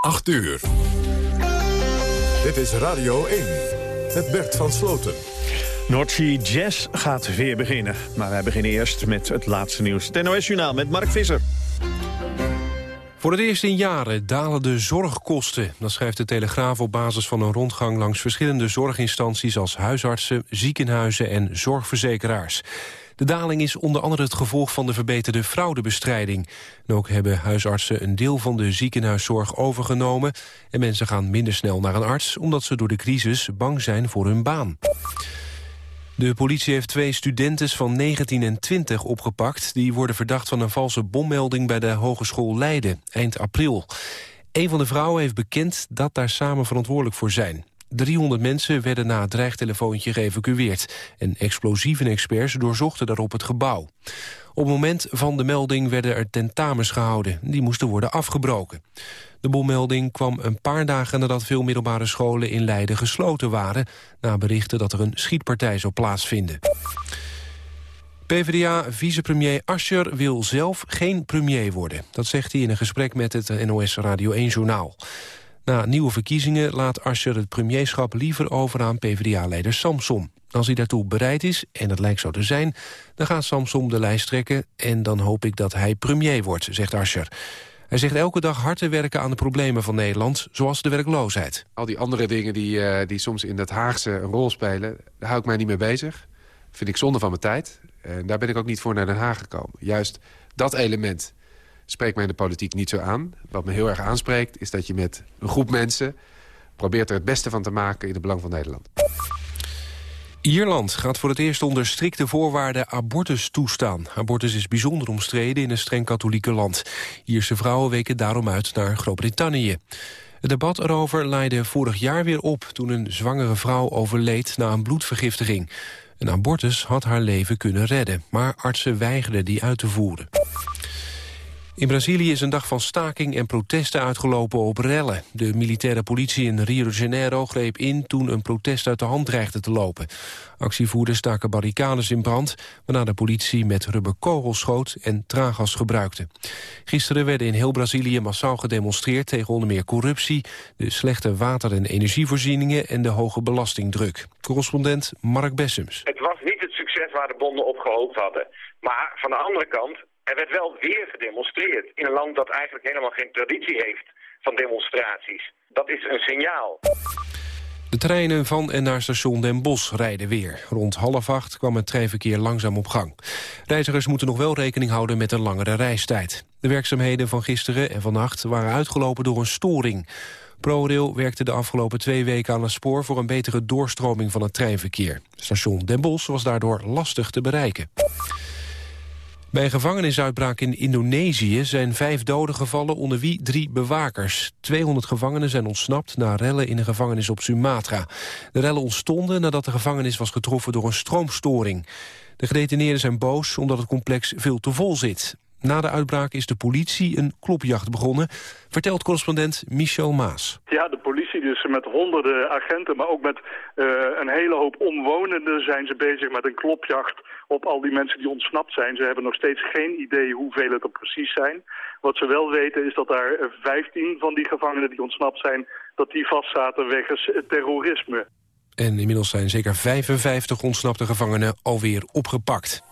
8 uur. Dit is Radio 1 met Bert van Sloten. Noordsea Jazz gaat weer beginnen. Maar wij beginnen eerst met het laatste nieuws. Het NOS-journaal met Mark Visser. Voor het eerst in jaren dalen de zorgkosten. Dat schrijft de Telegraaf op basis van een rondgang langs verschillende zorginstanties als huisartsen, ziekenhuizen en zorgverzekeraars. De daling is onder andere het gevolg van de verbeterde fraudebestrijding. En ook hebben huisartsen een deel van de ziekenhuiszorg overgenomen... en mensen gaan minder snel naar een arts... omdat ze door de crisis bang zijn voor hun baan. De politie heeft twee studenten van 19 en 20 opgepakt... die worden verdacht van een valse bommelding bij de Hogeschool Leiden, eind april. Een van de vrouwen heeft bekend dat daar samen verantwoordelijk voor zijn. 300 mensen werden na het dreigtelefoontje geëvacueerd... en explosievenexperts doorzochten daarop het gebouw. Op het moment van de melding werden er tentamens gehouden. Die moesten worden afgebroken. De bommelding kwam een paar dagen nadat veel middelbare scholen in Leiden gesloten waren... na berichten dat er een schietpartij zou plaatsvinden. PvdA-vicepremier Ascher wil zelf geen premier worden. Dat zegt hij in een gesprek met het NOS Radio 1-journaal. Na nieuwe verkiezingen laat Asscher het premierschap liever over aan PvdA-leider Samson. Als hij daartoe bereid is, en dat lijkt zo te zijn... dan gaat Samson de lijst trekken en dan hoop ik dat hij premier wordt, zegt Asscher. Hij zegt elke dag hard te werken aan de problemen van Nederland, zoals de werkloosheid. Al die andere dingen die, uh, die soms in het Haagse een rol spelen, daar hou ik mij niet mee bezig. Vind ik zonde van mijn tijd. En daar ben ik ook niet voor naar Den Haag gekomen. Juist dat element spreekt mij in de politiek niet zo aan. Wat me heel erg aanspreekt is dat je met een groep mensen... probeert er het beste van te maken in het belang van Nederland. Ierland gaat voor het eerst onder strikte voorwaarden abortus toestaan. Abortus is bijzonder omstreden in een streng katholieke land. Ierse vrouwen weken daarom uit naar Groot-Brittannië. Het debat erover leidde vorig jaar weer op... toen een zwangere vrouw overleed na een bloedvergiftiging. Een abortus had haar leven kunnen redden, maar artsen weigerden die uit te voeren. In Brazilië is een dag van staking en protesten uitgelopen op rellen. De militaire politie in Rio de Janeiro greep in toen een protest uit de hand dreigde te lopen. Actievoerders staken barricades in brand, waarna de politie met rubberkogels schoot en traangas gebruikte. Gisteren werden in heel Brazilië massaal gedemonstreerd tegen onder meer corruptie, de slechte water- en energievoorzieningen en de hoge belastingdruk. Correspondent Mark Bessems. Het was niet het succes waar de bonden op gehoopt hadden. Maar van de andere kant, er werd wel weer gedemonstreerd in een land dat eigenlijk helemaal geen traditie heeft van demonstraties. Dat is een signaal. De treinen van en naar station Den Bosch rijden weer. Rond half acht kwam het treinverkeer langzaam op gang. Reizigers moeten nog wel rekening houden met een langere reistijd. De werkzaamheden van gisteren en vannacht waren uitgelopen door een storing. ProRail werkte de afgelopen twee weken aan een spoor... voor een betere doorstroming van het treinverkeer. Station Den Bosch was daardoor lastig te bereiken. Bij een gevangenisuitbraak in Indonesië zijn vijf doden gevallen, onder wie drie bewakers. 200 gevangenen zijn ontsnapt na rellen in een gevangenis op Sumatra. De rellen ontstonden nadat de gevangenis was getroffen door een stroomstoring. De gedetineerden zijn boos omdat het complex veel te vol zit. Na de uitbraak is de politie een klopjacht begonnen, vertelt correspondent Michel Maas. Ja, de dus met honderden agenten, maar ook met uh, een hele hoop omwonenden zijn ze bezig met een klopjacht op al die mensen die ontsnapt zijn. Ze hebben nog steeds geen idee hoeveel het er precies zijn. Wat ze wel weten is dat daar 15 van die gevangenen die ontsnapt zijn, dat die vastzaten wegens terrorisme. En inmiddels zijn zeker 55 ontsnapte gevangenen alweer opgepakt.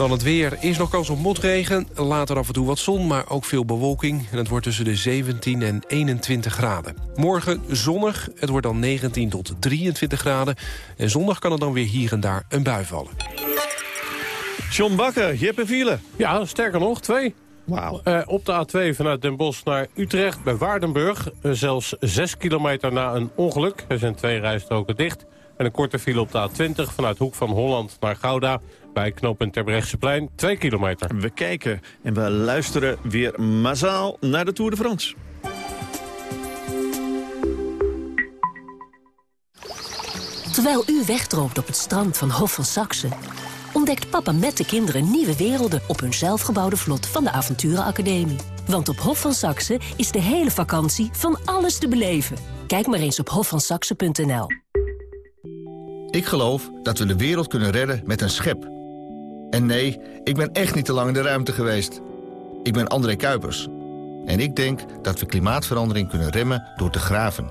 Dan het weer. Is nog kans op motregen. Later af en toe wat zon, maar ook veel bewolking. En het wordt tussen de 17 en 21 graden. Morgen zonnig. Het wordt dan 19 tot 23 graden. En zondag kan er dan weer hier en daar een bui vallen. John Bakker, je hebt een file. Ja, sterker nog, twee. Wauw. Uh, op de A2 vanuit Den Bosch naar Utrecht bij Waardenburg. Uh, zelfs 6 kilometer na een ongeluk. Er zijn twee rijstroken dicht. En een korte file op de A20 vanuit Hoek van Holland naar Gouda bij knooppunt Terbrechtseplein, 2 kilometer. We kijken en we luisteren weer massaal naar de Tour de France. Terwijl u wegdroomt op het strand van Hof van Saxe... ontdekt papa met de kinderen nieuwe werelden... op hun zelfgebouwde vlot van de Avonturenacademie. Want op Hof van Saxe is de hele vakantie van alles te beleven. Kijk maar eens op hofvansaxe.nl. Ik geloof dat we de wereld kunnen redden met een schep. En nee, ik ben echt niet te lang in de ruimte geweest. Ik ben André Kuipers. En ik denk dat we klimaatverandering kunnen remmen door te graven.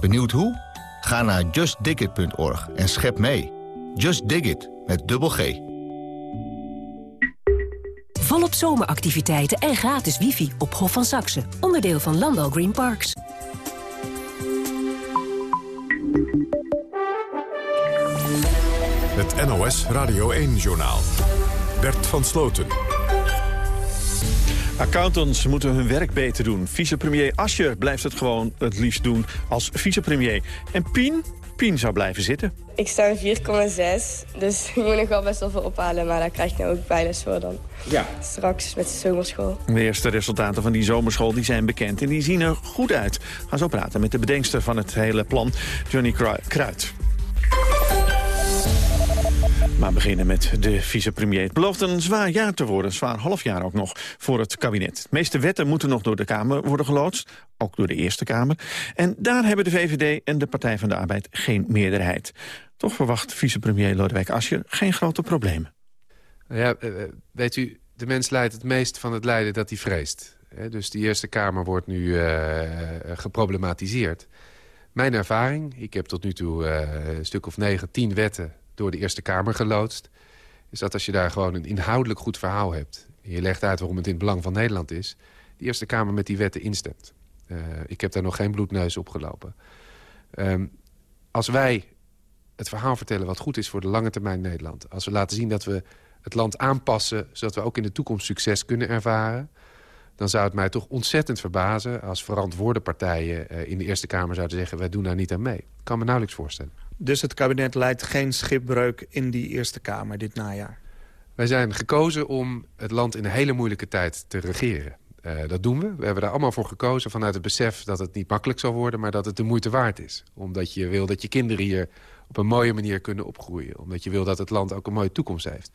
Benieuwd hoe? Ga naar justdigit.org en schep mee. Just Dig It, met dubbel G. Volop zomeractiviteiten en gratis wifi op Hof van Saxe. Onderdeel van Landal Green Parks. Het NOS Radio 1-journaal. Bert van Sloten. Accountants moeten hun werk beter doen. Vicepremier Ascher blijft het gewoon het liefst doen als vicepremier. En Pien? Pien zou blijven zitten. Ik sta in 4,6, dus ik moet nog wel best wel veel ophalen. Maar daar krijg ik nu ook bijles voor dan. Ja. Straks met de zomerschool. De eerste resultaten van die zomerschool die zijn bekend en die zien er goed uit. Gaan zo praten met de bedenkster van het hele plan, Johnny Kruid. Maar beginnen met de vicepremier. Het belooft een zwaar jaar te worden, een zwaar halfjaar ook nog, voor het kabinet. De meeste wetten moeten nog door de Kamer worden geloodst, ook door de Eerste Kamer. En daar hebben de VVD en de Partij van de Arbeid geen meerderheid. Toch verwacht vicepremier Lodewijk Asscher geen grote problemen. Ja, eh, weet u, de mens leidt het meest van het lijden dat hij vreest. Dus de Eerste Kamer wordt nu uh, geproblematiseerd. Mijn ervaring, ik heb tot nu toe een stuk of negen, tien wetten door de Eerste Kamer geloodst... is dat als je daar gewoon een inhoudelijk goed verhaal hebt... en je legt uit waarom het in het belang van Nederland is... de Eerste Kamer met die wetten instemt. Uh, ik heb daar nog geen bloedneus op gelopen. Um, als wij het verhaal vertellen wat goed is voor de lange termijn Nederland... als we laten zien dat we het land aanpassen... zodat we ook in de toekomst succes kunnen ervaren... dan zou het mij toch ontzettend verbazen... als verantwoorde partijen uh, in de Eerste Kamer zouden zeggen... wij doen daar niet aan mee. Ik kan me nauwelijks voorstellen. Dus het kabinet leidt geen schipbreuk in die Eerste Kamer dit najaar? Wij zijn gekozen om het land in een hele moeilijke tijd te regeren. Uh, dat doen we. We hebben daar allemaal voor gekozen vanuit het besef dat het niet makkelijk zal worden... maar dat het de moeite waard is. Omdat je wil dat je kinderen hier op een mooie manier kunnen opgroeien. Omdat je wil dat het land ook een mooie toekomst heeft.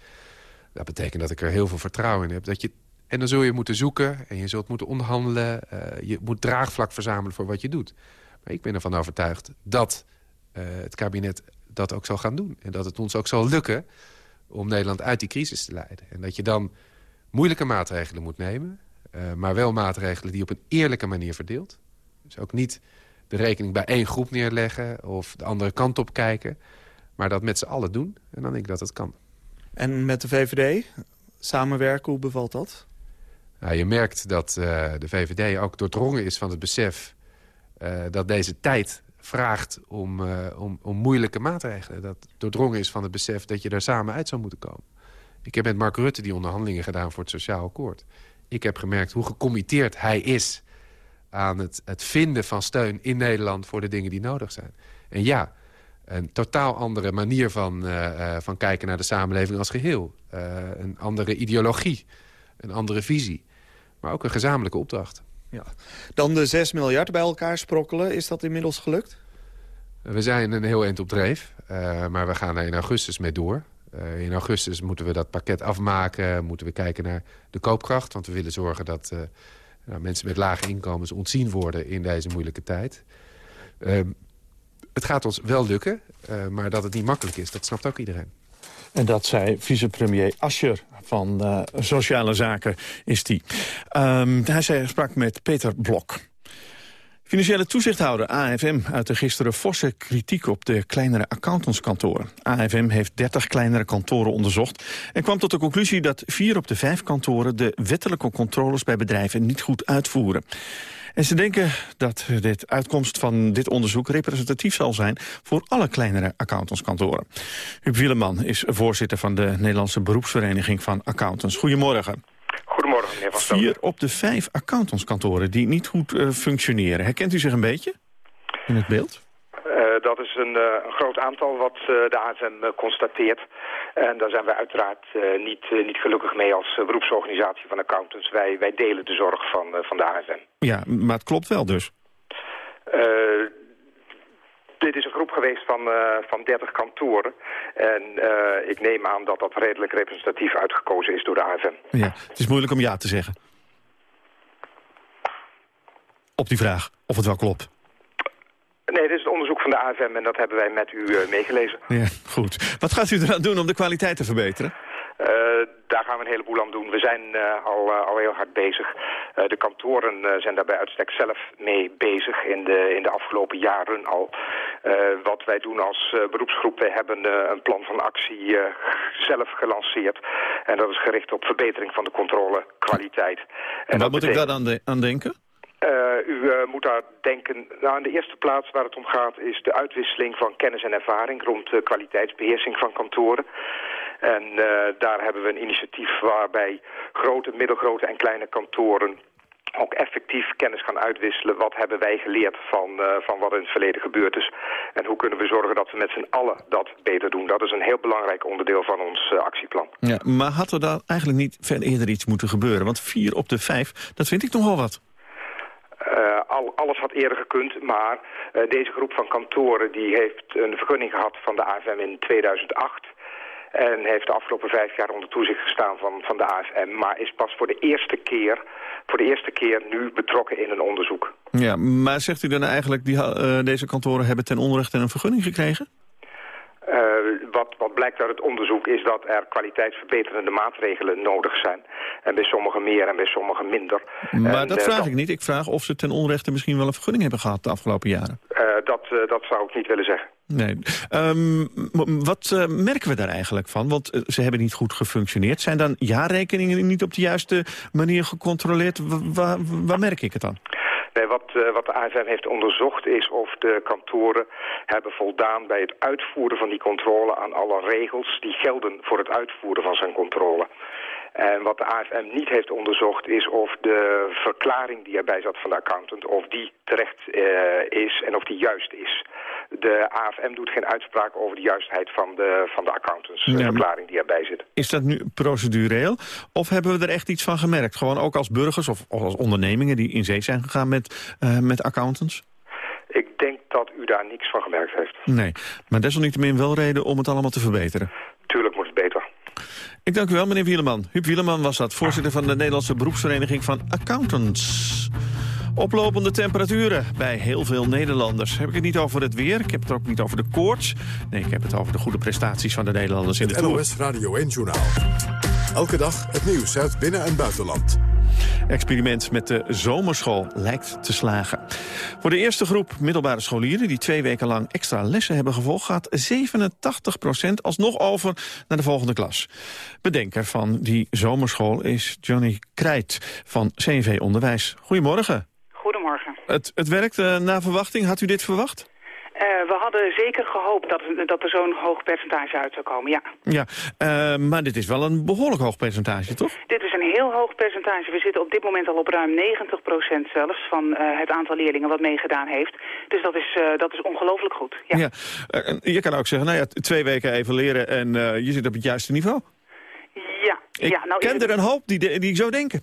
Dat betekent dat ik er heel veel vertrouwen in heb. Dat je, en dan zul je moeten zoeken en je zult moeten onderhandelen. Uh, je moet draagvlak verzamelen voor wat je doet. Maar ik ben ervan overtuigd dat het kabinet dat ook zal gaan doen. En dat het ons ook zal lukken om Nederland uit die crisis te leiden. En dat je dan moeilijke maatregelen moet nemen... Uh, maar wel maatregelen die op een eerlijke manier verdeelt. Dus ook niet de rekening bij één groep neerleggen... of de andere kant op kijken. Maar dat met z'n allen doen. En dan denk ik dat het kan. En met de VVD? Samenwerken, hoe bevalt dat? Nou, je merkt dat uh, de VVD ook doordrongen is van het besef... Uh, dat deze tijd vraagt om, uh, om, om moeilijke maatregelen. Dat doordrongen is van het besef dat je daar samen uit zou moeten komen. Ik heb met Mark Rutte die onderhandelingen gedaan voor het Sociaal Akkoord. Ik heb gemerkt hoe gecommitteerd hij is aan het, het vinden van steun in Nederland... voor de dingen die nodig zijn. En ja, een totaal andere manier van, uh, uh, van kijken naar de samenleving als geheel. Een andere ideologie, een andere visie. Maar ook een gezamenlijke opdracht. Ja. Dan de 6 miljard bij elkaar sprokkelen. Is dat inmiddels gelukt? We zijn een heel eind op dreef. Uh, maar we gaan er in augustus mee door. Uh, in augustus moeten we dat pakket afmaken. Moeten we kijken naar de koopkracht. Want we willen zorgen dat uh, nou, mensen met lage inkomens ontzien worden in deze moeilijke tijd. het gaat ons wel lukken. maar dat het niet makkelijk is, dat snapt ook iedereen. En dat zei vicepremier Ascher van uh, Sociale Zaken is die. Um, hij zei, sprak met Peter Blok. Financiële toezichthouder AFM uitte gisteren forse kritiek op de kleinere accountantskantoren. AFM heeft 30 kleinere kantoren onderzocht en kwam tot de conclusie dat vier op de vijf kantoren de wettelijke controles bij bedrijven niet goed uitvoeren. En ze denken dat de uitkomst van dit onderzoek representatief zal zijn voor alle kleinere accountantskantoren. Huub Wieleman is voorzitter van de Nederlandse beroepsvereniging van accountants. Goedemorgen. Goedemorgen, meneer Van Vier op de vijf accountantskantoren die niet goed uh, functioneren. Herkent u zich een beetje in het beeld? Uh, dat is een, uh, een, groot aantal wat uh, de ASM constateert. En daar zijn wij uiteraard niet, niet gelukkig mee als beroepsorganisatie van accountants. Wij, wij delen de zorg van, van de ASM. Ja, maar het klopt wel dus. dit is een groep geweest van, van 30 kantoren. En ik neem aan dat dat redelijk representatief uitgekozen is door de ASM. Ja, het is moeilijk om ja te zeggen. Op die vraag, of het wel klopt. Nee, dit is het onderzoek van de AFM en dat hebben wij met u uh, meegelezen. Ja, goed. Wat gaat u eraan doen om de kwaliteit te verbeteren? Uh, daar gaan we een heleboel aan doen. We zijn uh, al, al heel hard bezig. de kantoren zijn daarbij uitstek zelf mee bezig in de, in de afgelopen jaren al. wat wij doen als beroepsgroep, wij hebben een plan van actie zelf gelanceerd. En dat is gericht op verbetering van de controlekwaliteit. En, wat moet ik daar dan aan denken? Uh, u uh, moet daar denken, nou in de eerste plaats waar het om gaat is de uitwisseling van kennis en ervaring rond de kwaliteitsbeheersing van kantoren. En uh, daar hebben we een initiatief waarbij grote, middelgrote en kleine kantoren ook effectief kennis gaan uitwisselen. Wat hebben wij geleerd van, van wat in het verleden gebeurd is? En hoe kunnen we zorgen dat we met z'n allen dat beter doen? Dat is een heel belangrijk onderdeel van ons actieplan. Ja, maar had er daar eigenlijk niet veel eerder iets moeten gebeuren? Want vier op de vijf, dat vind ik nogal wat. Uh, al, alles had eerder gekund, maar uh, deze groep van kantoren die heeft een vergunning gehad van de AFM in 2008. En heeft de afgelopen vijf jaar onder toezicht gestaan van, van de AFM. Maar is pas voor de eerste keer, voor de eerste keer nu betrokken in een onderzoek. Ja, maar zegt u dan eigenlijk, die, uh, deze kantoren hebben ten onrechte een vergunning gekregen? Uh, wat, wat blijkt uit het onderzoek is dat er kwaliteitsverbeterende maatregelen nodig zijn. En bij sommigen meer en bij sommigen minder. Maar en, dat uh, vraag ik niet. Ik vraag of ze ten onrechte misschien wel een vergunning hebben gehad de afgelopen jaren. Uh, dat, dat zou ik niet willen zeggen. Nee. Um, wat merken we daar eigenlijk van? Want ze hebben niet goed gefunctioneerd. Zijn dan jaarrekeningen niet op de juiste manier gecontroleerd? Waar merk ik het dan? Nee, wat, uh, wat de AFM heeft onderzocht is of de kantoren hebben voldaan bij het uitvoeren van die controle aan alle regels die gelden voor het uitvoeren van zijn controle. En wat de AFM niet heeft onderzocht is of de verklaring die erbij zat van de accountant, of die terecht uh, is en of die juist is. De AFM doet geen uitspraak over de juistheid van de, van de accountants, de ja, verklaring die erbij zit. Is dat nu procedureel of hebben we er echt iets van gemerkt? Gewoon ook als burgers of, of als ondernemingen die in zee zijn gegaan met, uh, met accountants? Ik denk dat u daar niks van gemerkt heeft. Nee, maar desalniettemin wel reden om het allemaal te verbeteren. Tuurlijk moet het beter. Ik dank u wel, meneer Wieleman. Huub Wieleman was dat, voorzitter van de Nederlandse beroepsvereniging van accountants. Oplopende temperaturen bij heel veel Nederlanders. Heb ik het niet over het weer, ik heb het ook niet over de koorts. Nee, ik heb het over de goede prestaties van de Nederlanders in de Het Tour. NOS Radio 1-journaal. Elke dag het nieuws uit binnen- en buitenland. Experiment met de zomerschool lijkt te slagen. Voor de eerste groep middelbare scholieren... die twee weken lang extra lessen hebben gevolgd... gaat 87% alsnog over naar de volgende klas. Bedenker van die zomerschool is Johnny Krijt van CNV Onderwijs. Goedemorgen. Goedemorgen. Het, het werkt uh, naar verwachting. Had u dit verwacht? Uh, we hadden zeker gehoopt dat, dat er zo'n hoog percentage uit zou komen, ja. Ja, uh, maar dit is wel een behoorlijk hoog percentage, toch? Dit is een heel hoog percentage. We zitten op dit moment al op ruim 90% zelfs van uh, het aantal leerlingen wat meegedaan heeft. Dus dat is, dat is ongelooflijk goed, ja. ja je kan ook zeggen, nou ja, twee weken even leren en je zit op het juiste niveau. Ja. Ik ja, nou ken er een hoop die, die zo denken.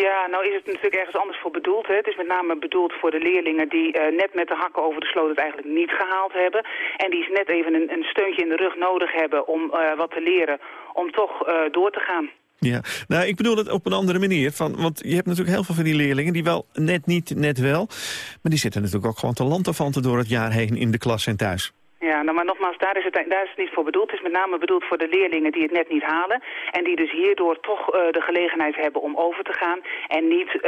Ja, nou is het natuurlijk ergens anders voor bedoeld. Hè. Het is met name bedoeld voor de leerlingen die uh, net met de hakken over de sloot het eigenlijk niet gehaald hebben. En die net even een, een steuntje in de rug nodig hebben om uh, wat te leren, om toch uh, door te gaan. Ja, nou ik bedoel het op een andere manier. Van, want je hebt natuurlijk heel veel van die leerlingen die wel net niet, net wel. Maar die zitten natuurlijk ook gewoon te lanterfanten door het jaar heen in de klas en thuis. Ja, nou, maar nogmaals, daar is, het, daar is het niet voor bedoeld. Het is met name bedoeld voor de leerlingen die het net niet halen. En die dus hierdoor toch uh, de gelegenheid hebben om over te gaan. En niet uh,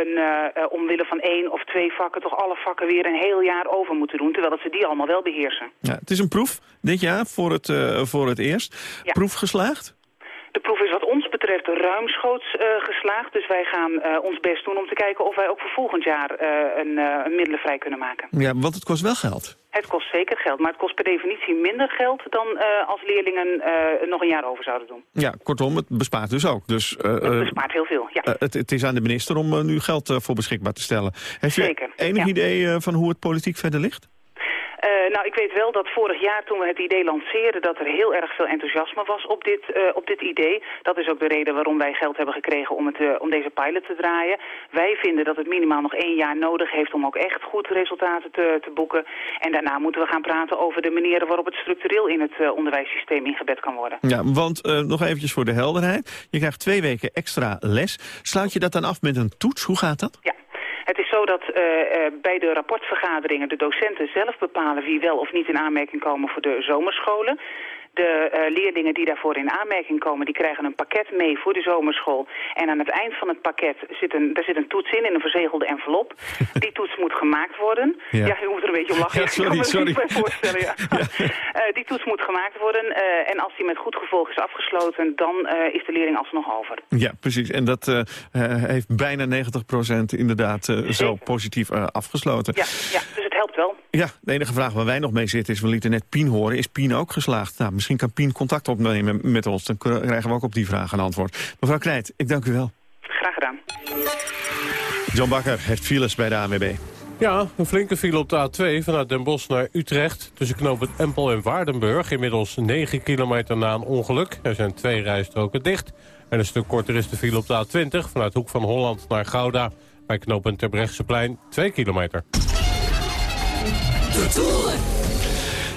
een, uh, omwille van één of twee vakken toch alle vakken weer een heel jaar over moeten doen. Terwijl dat ze die allemaal wel beheersen. Ja, het is een proef dit jaar voor het, voor het eerst. Ja. Proef geslaagd? De proef is wat ons betreft ruimschoots uh, geslaagd. Dus wij gaan uh, ons best doen om te kijken of wij ook voor volgend jaar uh, een, een middelen vrij kunnen maken. Ja, want het kost wel geld. Het kost zeker geld, maar het kost per definitie minder geld dan als leerlingen nog een jaar over zouden doen. Ja, kortom, het bespaart dus ook. Dus, het bespaart heel veel, ja. Het, het, is aan de minister om nu geld voor beschikbaar te stellen. Heeft zeker, u enig ja. idee van hoe het politiek verder ligt? Uh, nou, ik weet wel dat vorig jaar toen we het idee lanceerden... dat er heel erg veel enthousiasme was op dit, uh, op dit idee. Dat is ook de reden waarom wij geld hebben gekregen om, het, uh, om deze pilot te draaien. Wij vinden dat het minimaal nog één jaar nodig heeft... om ook echt goed resultaten te, te boeken. En daarna moeten we gaan praten over de manieren... waarop het structureel in het onderwijssysteem ingebed kan worden. Ja, want nog eventjes voor de helderheid. Je krijgt twee weken extra les. Sluit je dat dan af met een toets? Hoe gaat dat? Ja. Het is zo dat uh, uh, bij de rapportvergaderingen de docenten zelf bepalen wie wel of niet in aanmerking komen voor de zomerscholen. De uh, leerlingen die daarvoor in aanmerking komen, die krijgen een pakket mee voor de zomerschool. En aan het eind van het pakket zit een, daar zit een toets in, in een verzegelde envelop. Die worden. Ja, ja je moet er een beetje om lachen. Ja, sorry, ik kan me sorry. niet bij voorstellen. Ja. uh, die toets moet gemaakt worden. Uh, en als die met goed gevolg is afgesloten, dan is de leerling alsnog over. Ja, precies. En dat heeft bijna 90% inderdaad zo positief afgesloten. Ja, ja, dus het helpt wel. Ja, de enige vraag waar wij nog mee zitten is, we lieten net Pien horen. Is Pien ook geslaagd? Nou, misschien kan Pien contact opnemen met ons. Dan krijgen we ook op die vraag een antwoord. Mevrouw Krijt, ik dank u wel. Graag gedaan. John Bakker heeft files bij de ANWB. Ja, een flinke file op de A2 vanuit Den Bosch naar Utrecht. Tussen knopen Empel en Waardenburg. Inmiddels 9 kilometer na een ongeluk. Er zijn twee rijstroken dicht. En een stuk korter is de file op de A20 vanuit Hoek van Holland naar Gouda. Bij knooppunt Terbrechtseplein 2 kilometer.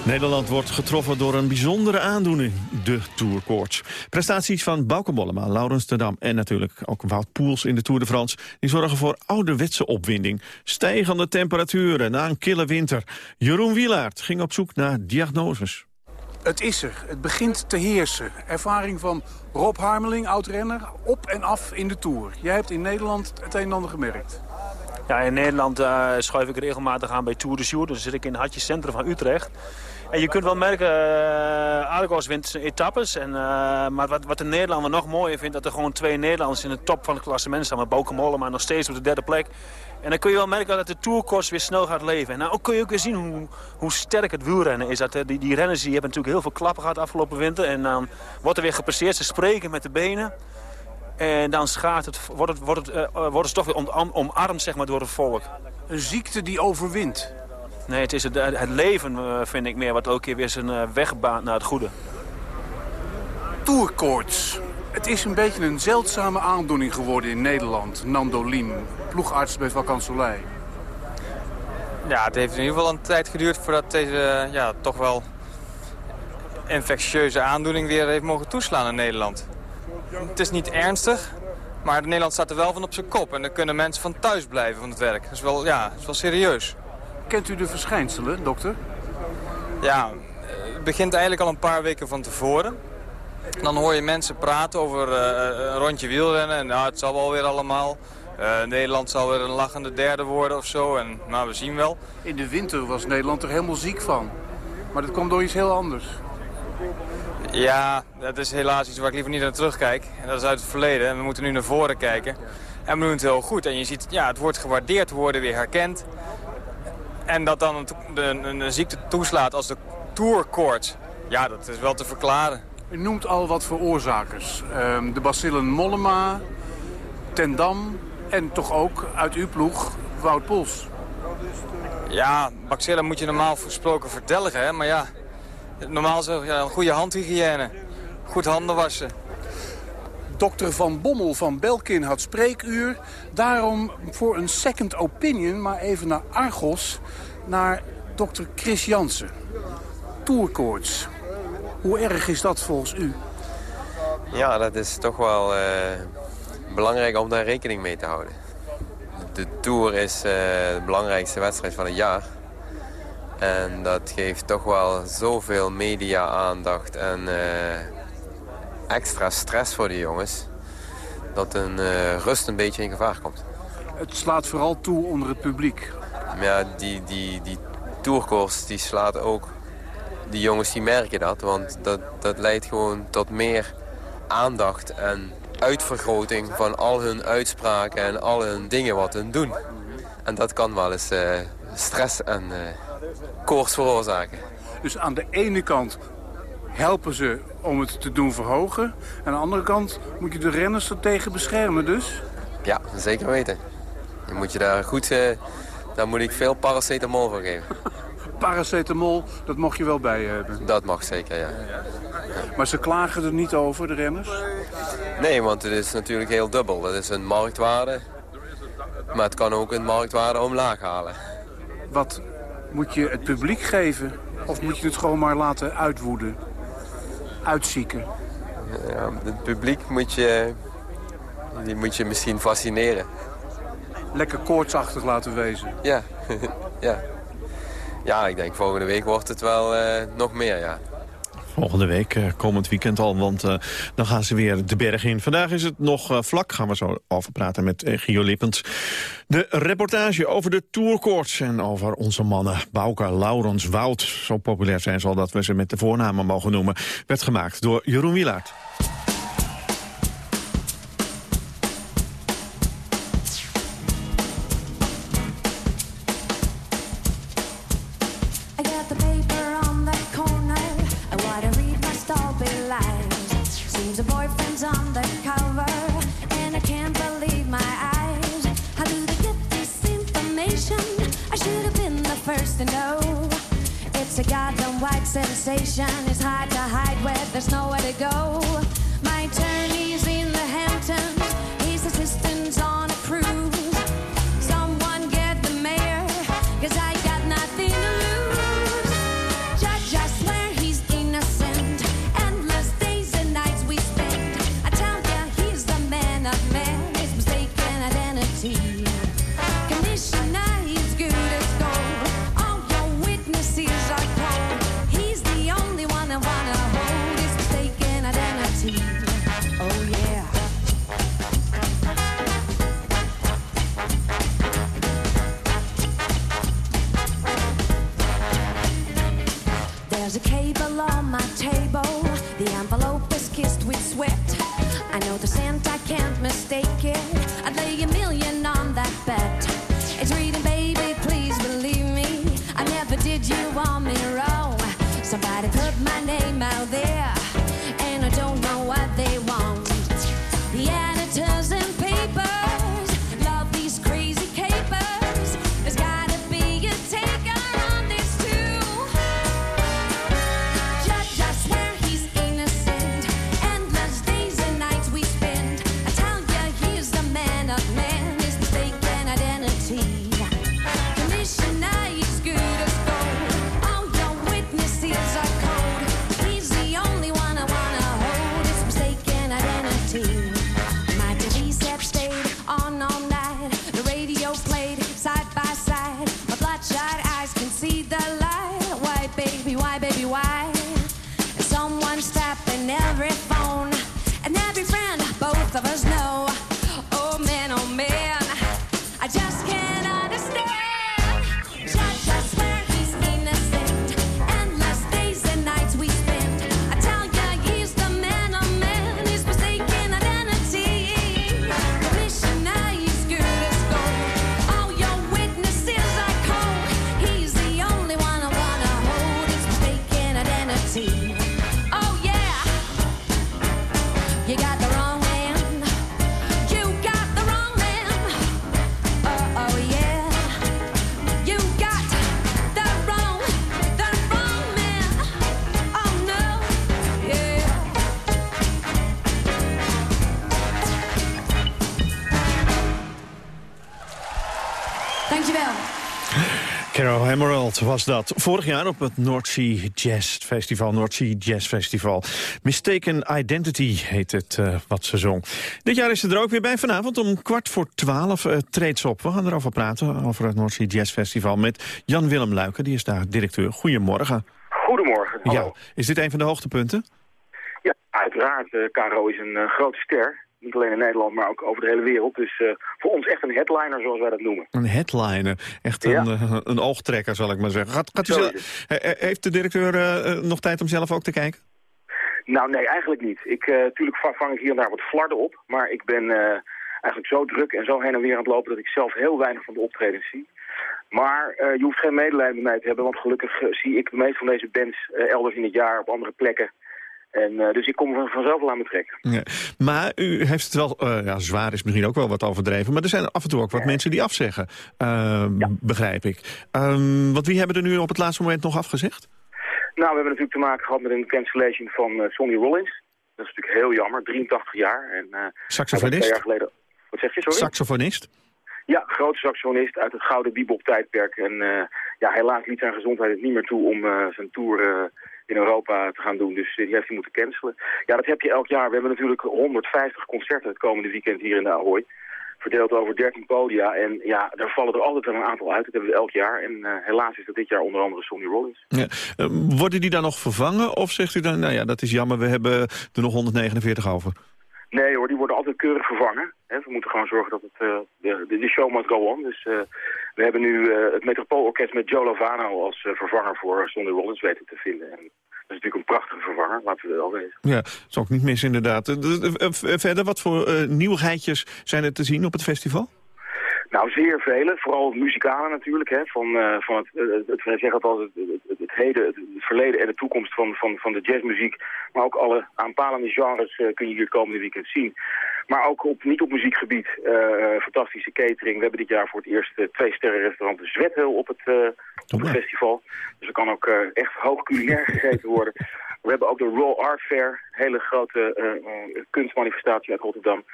Nederland wordt getroffen door een bijzondere aandoening, de Tourkoorts. Prestaties van Bauke Mollema, Laurens de Dam en natuurlijk ook Wout Poels in de Tour de France... die zorgen voor ouderwetse opwinding. Stijgende temperaturen na een kille winter. Jeroen Wielaert ging op zoek naar diagnoses. Het is er. Het begint te heersen. Ervaring van Rob Harmeling, oud-renner, op en af in de Tour. Jij hebt in Nederland het een en ander gemerkt. Ja, in Nederland uh, schuif ik regelmatig aan bij Tour de Jour. Dus zit ik in het hartje centrum van Utrecht. En je kunt wel merken, uh, Argos wint zijn etappes. En, uh, maar wat, wat de Nederlander nog mooier vindt, dat er gewoon twee Nederlanders in de top van het klassement staan. Met Bauke Mollema nog steeds op de derde plek. En dan kun je wel merken dat de tourkoers weer snel gaat leven. En nou ook kun je ook weer zien hoe, hoe sterk het wielrennen is. Dat, die, die renners die hebben natuurlijk heel veel klappen gehad afgelopen winter. En dan wordt er weer gepresseerd. Ze spreken met de benen. En dan schaadt het, wordt, het, wordt, het, wordt toch weer om, omarmd zeg maar, door het volk. Een ziekte die overwint. Nee, het is het, het leven, uh, vind ik meer, wat ook keer weer zijn uh, weg baant naar het goede. Tourkoorts. Het is een beetje een zeldzame aandoening geworden in Nederland. Nandolien, ploegarts bij Vacansoleil. Ja, het heeft in ieder geval een tijd geduurd voordat deze ja, toch wel infectieuze aandoening weer heeft mogen toeslaan in Nederland. Het is niet ernstig, maar Nederland staat er wel van op zijn kop. En dan kunnen mensen van thuis blijven van het werk. Dat is wel, ja, dat is wel serieus. Kent u de verschijnselen, dokter? Ja, het begint eigenlijk al een paar weken van tevoren. Dan hoor je mensen praten over uh, een rondje wielrennen. En nou, het zal wel weer allemaal. Uh, Nederland zal weer een lachende derde worden of zo. En nou, we zien wel. In de winter was Nederland er helemaal ziek van. Maar dat komt door iets heel anders. Ja, dat is helaas iets waar ik liever niet naar terugkijk. En dat is uit het verleden. En we moeten nu naar voren kijken. En we doen het heel goed. En je ziet, ja, het wordt gewaardeerd, we worden weer herkend. En dat dan een, een, ziekte toeslaat als de tourkoorts. Ja, dat is wel te verklaren. U noemt al wat veroorzakers. Um, de bacillen Mollema, Ten Dam en toch ook uit uw ploeg Wout Poels. Ja, bacillen moet je normaal gesproken verdelgen, hè? maar ja... Normaal zo, ja, een goede handhygiëne. Goed handen wassen. Dokter Van Bommel van Belkin had spreekuur. Daarom voor een second opinion, maar even naar Argos, naar dokter Chris Jansen. Tourkoorts. Hoe erg is dat volgens u? Ja, dat is toch wel uh, belangrijk om daar rekening mee te houden. De Tour is uh, de belangrijkste wedstrijd van het jaar. En dat geeft toch wel zoveel media-aandacht en uh, extra stress voor de jongens... dat een uh, rust een beetje in gevaar komt. Het slaat vooral toe onder het publiek. Ja, die, die, die tourkoers die slaat ook... Die jongens die merken dat, want dat, dat leidt gewoon tot meer aandacht en uitvergroting van al hun uitspraken en al hun dingen wat hun doen. En dat kan wel eens uh, stress en uh, koorts veroorzaken. Dus aan de ene kant helpen ze om het te doen verhogen. Aan de andere kant moet je de renners er tegen beschermen dus? Ja, zeker weten. Je moet je daar goed... Uh, daar moet ik veel paracetamol voor geven. paracetamol, dat mocht je wel bij hebben? Dat mag zeker, ja. Maar ze klagen er niet over, de renners? Nee, want het is natuurlijk heel dubbel. Het is een marktwaarde, maar het kan ook een marktwaarde omlaag halen. Wat moet je het publiek geven? Of moet je het gewoon maar laten uitwoeden? Uitzieken? Ja, het publiek moet je, die moet je misschien fascineren. Lekker koortsachtig laten wezen? Ja, ja. Ja, ik denk volgende week wordt het wel uh, nog meer, ja. Volgende week, eh, komend weekend al, want eh, dan gaan ze weer de berg in. Vandaag is het nog eh, vlak, gaan we zo over praten met uh, Gio Lippens. De reportage over de tourkoorts en over onze mannen Bouke, Laurens, Wout. Zo populair zijn ze al dat we ze met de voornamen mogen noemen. Werd gemaakt door Jeroen Wielaert. Sensation. It's hard to hide where there's nowhere to go. Was dat. Vorig jaar op het North Sea Jazz Festival, North Sea Jazz Festival. Mistaken Identity heet het eh, wat ze zong. Dit jaar is ze er ook weer bij. Vanavond om kwart voor twaalf uh, treedt ze op. We gaan erover praten, over het North Sea Jazz Festival... met Jan-Willem Luiken, die is daar directeur. Goedemorgen. Goedemorgen. Ja, is dit een van de hoogtepunten? Ja, uiteraard. eh Caro is een grote ster. Niet alleen in Nederland, maar ook over de hele wereld. Dus eh, voor ons echt een headliner, zoals wij dat noemen. Een headliner. Echt een, Ja. eh, een oogtrekker, zal ik maar zeggen. Gaat, gaat u zelf- Eh, heeft de directeur nog tijd om zelf ook te kijken? Nou, nee, eigenlijk niet. Ik, natuurlijk va- vang ik hier en daar wat flarden op. Maar ik ben eigenlijk zo druk en zo heen en weer aan het lopen... dat ik zelf heel weinig van de optredens zie. Maar je hoeft geen medelijden met mij te hebben... want gelukkig zie ik de meeste van deze bands elders in het jaar op andere plekken. En, eh, dus ik kom vanzelf wel aan me trekken. Ja. Maar u heeft het wel, eh, ja, zwaar is misschien ook wel wat overdreven... maar er zijn af en toe ook wat mensen die afzeggen, eh, begrijp ik. Ehm, want wie hebben er nu op het laatste moment nog afgezegd? Nou, we hebben natuurlijk te maken gehad met een cancellation van eh, Sonny Rollins. Dat is natuurlijk heel jammer, 83 jaar. En, Saxofonist? Twee jaar geleden... Wat zeg je, sorry? Saxofonist? Ja, grote saxofonist uit het gouden bebop-tijdperk. En eh, ja, helaas liet zijn gezondheid het niet meer toe om zijn tour in Europa te gaan doen. Dus eh, die heeft hij moeten cancelen. Ja, dat heb je elk jaar. We hebben natuurlijk 150 concerten het komende weekend hier in de Ahoy. verdeeld over 13 podia. En ja, daar vallen er altijd wel een aantal uit. Dat hebben we elk jaar. En eh, helaas is dat dit jaar onder andere Sonny Rollins. Ja. Eh, worden die dan nog vervangen? Of zegt u dan, nou ja, dat is jammer, we hebben er nog 149 over? Nee hoor, die worden altijd keurig vervangen. Hè, we moeten gewoon zorgen dat het, eh, de, de, show must go on. Dus eh, we hebben nu eh, het Metropoolorkest met Joe Lovano als vervanger voor Sonny Rollins weten te vinden. En dat is natuurlijk een prachtige vervanger, laten we wel weten. Ja, dat is ook niet mis inderdaad. Verder, wat voor nieuwigheidjes zijn er te zien op het festival? Nou, zeer vele. Vooral muzikale natuurlijk. Hè, van, eh, van het, eh, het, het altijd, het, het, het heden, het, verleden en de toekomst van, van, van de jazzmuziek. Maar ook alle aanpalende genres eh, kun je hier komende weekend zien. Maar ook op, niet op muziekgebied. fantastische catering. We hebben dit jaar voor het eerst twee sterren restaurant de Zwethul op het, op het festival. Dus er kan ook echt hoog culinair gegeten worden. We hebben ook de Raw Art Fair. Hele grote kunstmanifestatie uit Rotterdam.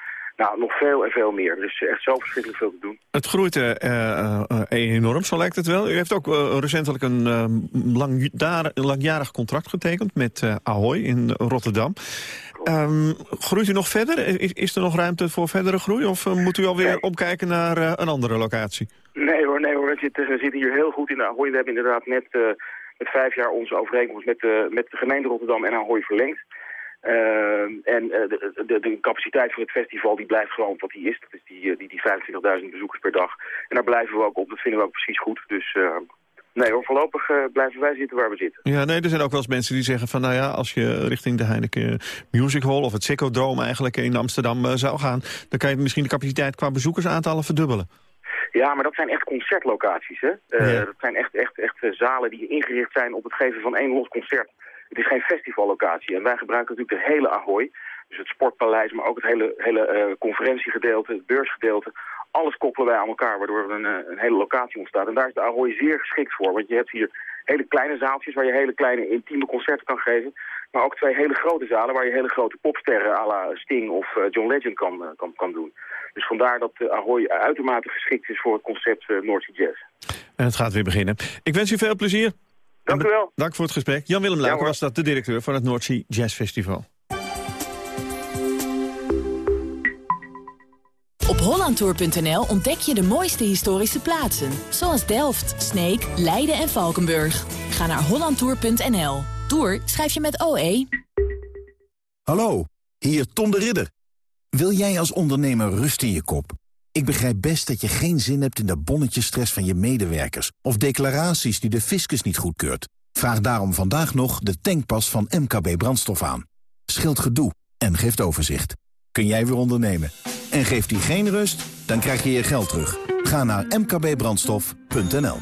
Nou, nog veel en veel meer. Dus echt zo verschrikkelijk veel te doen. Het groeit eh, eh, eh, enorm, zo lijkt het wel. U heeft ook recentelijk een eh, langjarig, langjarig contract getekend met Ahoy in Rotterdam. Ehm, groeit u nog verder? Is, is er nog ruimte voor verdere groei? Of moet u alweer opkijken naar eh, een andere locatie? Nee hoor, nee hoor. We zitten, we zitten hier heel goed in Ahoy. We hebben inderdaad net met vijf jaar onze overeenkomst met, met de gemeente Rotterdam en Ahoy verlengd. Eh, en eh, de, de, de capaciteit van het festival die blijft gewoon wat die is. Dat is die, eh, die, die 25.000 bezoekers per dag. En daar blijven we ook op. Dat vinden we ook precies goed. Dus eh, nee hoor, voorlopig eh, blijven wij zitten waar we zitten. Ja, nee, er zijn ook wel eens mensen die zeggen van... nou ja, als je richting de Heineken Music Hall of het Ziggo Dome eigenlijk in Amsterdam zou gaan... dan kan je misschien de capaciteit qua bezoekersaantallen verdubbelen. Ja, maar dat zijn echt concertlocaties. Hè? Ja. Dat zijn echt, echt, echt zalen die ingericht zijn op het geven van één los concert. Het is geen festivallocatie. En wij gebruiken natuurlijk de hele Ahoy. Dus het sportpaleis, maar ook het hele, hele eh, conferentiegedeelte, het beursgedeelte. Alles koppelen wij aan elkaar, waardoor er een, eh, een hele locatie ontstaat. En daar is de Ahoy zeer geschikt voor. Want je hebt hier hele kleine zaaltjes waar je hele kleine intieme concerten kan geven. Maar ook twee hele grote zalen waar je hele grote popsterren à la Sting of eh, John Legend kan, kan, kan doen. Dus vandaar dat de Ahoy uitermate geschikt is voor het concept North Sea Jazz. En het gaat weer beginnen. Ik wens u veel plezier. Dank u wel. Dank voor het gesprek. Jan-Willem Ja, Luiken was dat, de directeur van het Sea Jazz Festival. Op hollandtour.nl ontdek je de mooiste historische plaatsen. Zoals Delft, Sneek, Leiden en Valkenburg. Ga naar hollandtour.nl. Tour schrijf je met OE. Hallo, hier Tom de Ridder. Wil jij als ondernemer rust in je kop? Ik begrijp best dat je geen zin hebt in de bonnetjesstress van je medewerkers... of declaraties die de fiscus niet goedkeurt. Vraag daarom vandaag nog de tankpas van MKB Brandstof aan. Scheelt gedoe en geeft overzicht. Kun jij weer ondernemen? En geeft die geen rust? Dan krijg je je geld terug. Ga naar mkbbrandstof.nl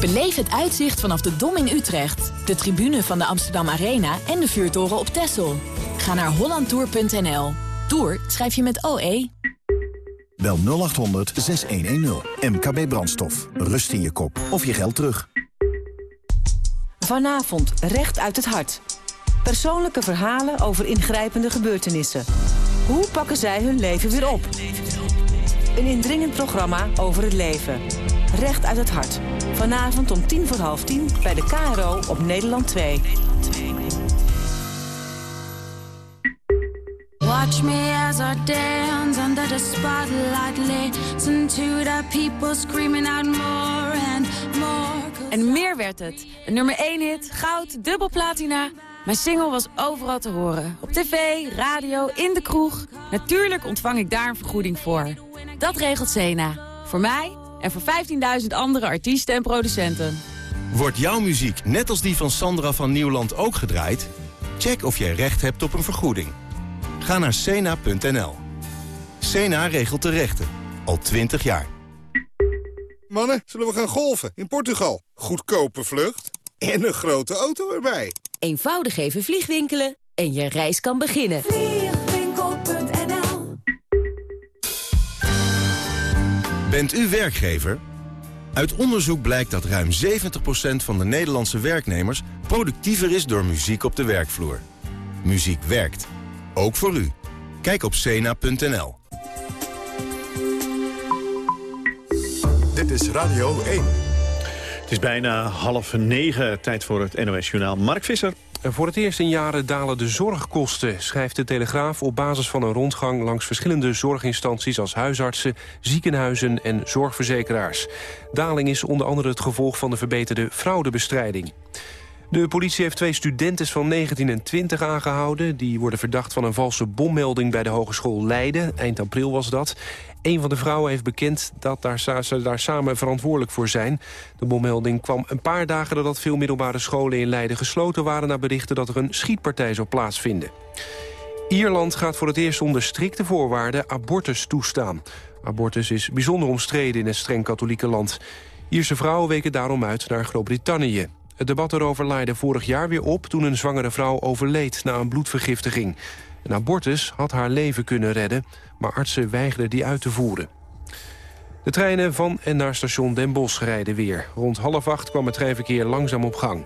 Beleef het uitzicht vanaf de Dom in Utrecht, de tribune van de Amsterdam Arena en de vuurtoren op Texel. Ga naar hollandtour.nl. Tour schrijf je met OE. Bel 0800 6110. MKB Brandstof. Rust in je kop of je geld terug. Vanavond recht uit het hart. Persoonlijke verhalen over ingrijpende gebeurtenissen. Hoe pakken zij hun leven weer op? Een indringend programma over het leven. Recht uit het hart. Vanavond om tien voor half tien bij de KRO op Nederland 2. Watch me as I dance under the spotlight. Listen to the people screaming out more and more. En meer werd het. Een nummer 1 hit, goud, dubbel platina. Mijn single was overal te horen. Op tv, radio, in de kroeg. Natuurlijk ontvang ik daar een vergoeding voor. Dat regelt Sena. Voor mij en voor 15.000 andere artiesten en producenten. Wordt jouw muziek net als die van Sandra van Nieuwland ook gedraaid? Check of jij recht hebt op een vergoeding. Ga naar cena.nl. Cena regelt de rechten. Al 20 jaar. Mannen, zullen we gaan golfen in Portugal? Goedkope vlucht en een grote auto erbij. Eenvoudig even vliegwinkelen en je reis kan beginnen. Vliegwinkel.nl Bent u werkgever? Uit onderzoek blijkt dat ruim 70% van de Nederlandse werknemers... productiever is door muziek op de werkvloer. Muziek werkt. Ook voor u. Kijk op cena.nl. Dit is Radio 1. Het is bijna half negen, tijd voor het NOS-journaal. Mark Visser. En voor het eerst in jaren dalen de zorgkosten, schrijft de Telegraaf... op basis van een rondgang langs verschillende zorginstanties... als huisartsen, ziekenhuizen en zorgverzekeraars. Daling is onder andere het gevolg van de verbeterde fraudebestrijding. De politie heeft twee studenten van 19 en 20 aangehouden. Die worden verdacht van een valse bommelding bij de Hogeschool Leiden. Eind april was dat. Een van de vrouwen heeft bekend dat daar, ze daar samen verantwoordelijk voor zijn. De bommelding kwam een paar dagen nadat veel middelbare scholen in Leiden gesloten waren... naar berichten dat er een schietpartij zou plaatsvinden. Ierland gaat voor het eerst onder strikte voorwaarden abortus toestaan. Abortus is bijzonder omstreden in het streng katholieke land. Ierse vrouwen weken daarom uit naar Groot-Brittannië. Het debat erover laaide vorig jaar weer op toen een zwangere vrouw overleed na een bloedvergiftiging. Een abortus had haar leven kunnen redden, maar artsen weigerden die uit te voeren. De treinen van en naar station Den Bosch rijden weer. Rond half acht kwam het treinverkeer langzaam op gang.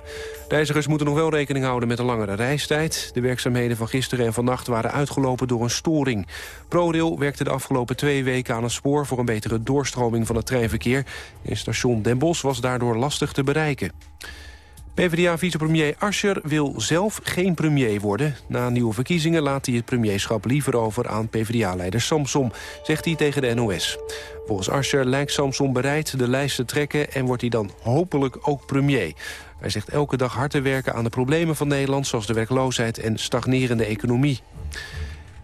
Reizigers moeten nog wel rekening houden met een langere reistijd. De werkzaamheden van gisteren en vannacht waren uitgelopen door een storing. ProRail werkte de afgelopen twee weken aan het spoor... voor een betere doorstroming van het treinverkeer. En station Den Bosch was daardoor lastig te bereiken. PvdA-vicepremier Ascher wil zelf geen premier worden. Na nieuwe verkiezingen laat hij het premierschap liever over aan PvdA-leider Samsom, zegt hij tegen de NOS. Volgens Ascher lijkt Samsom bereid de lijst te trekken en wordt hij dan hopelijk ook premier. Hij zegt elke dag hard te werken aan de problemen van Nederland... zoals de werkloosheid en stagnerende economie.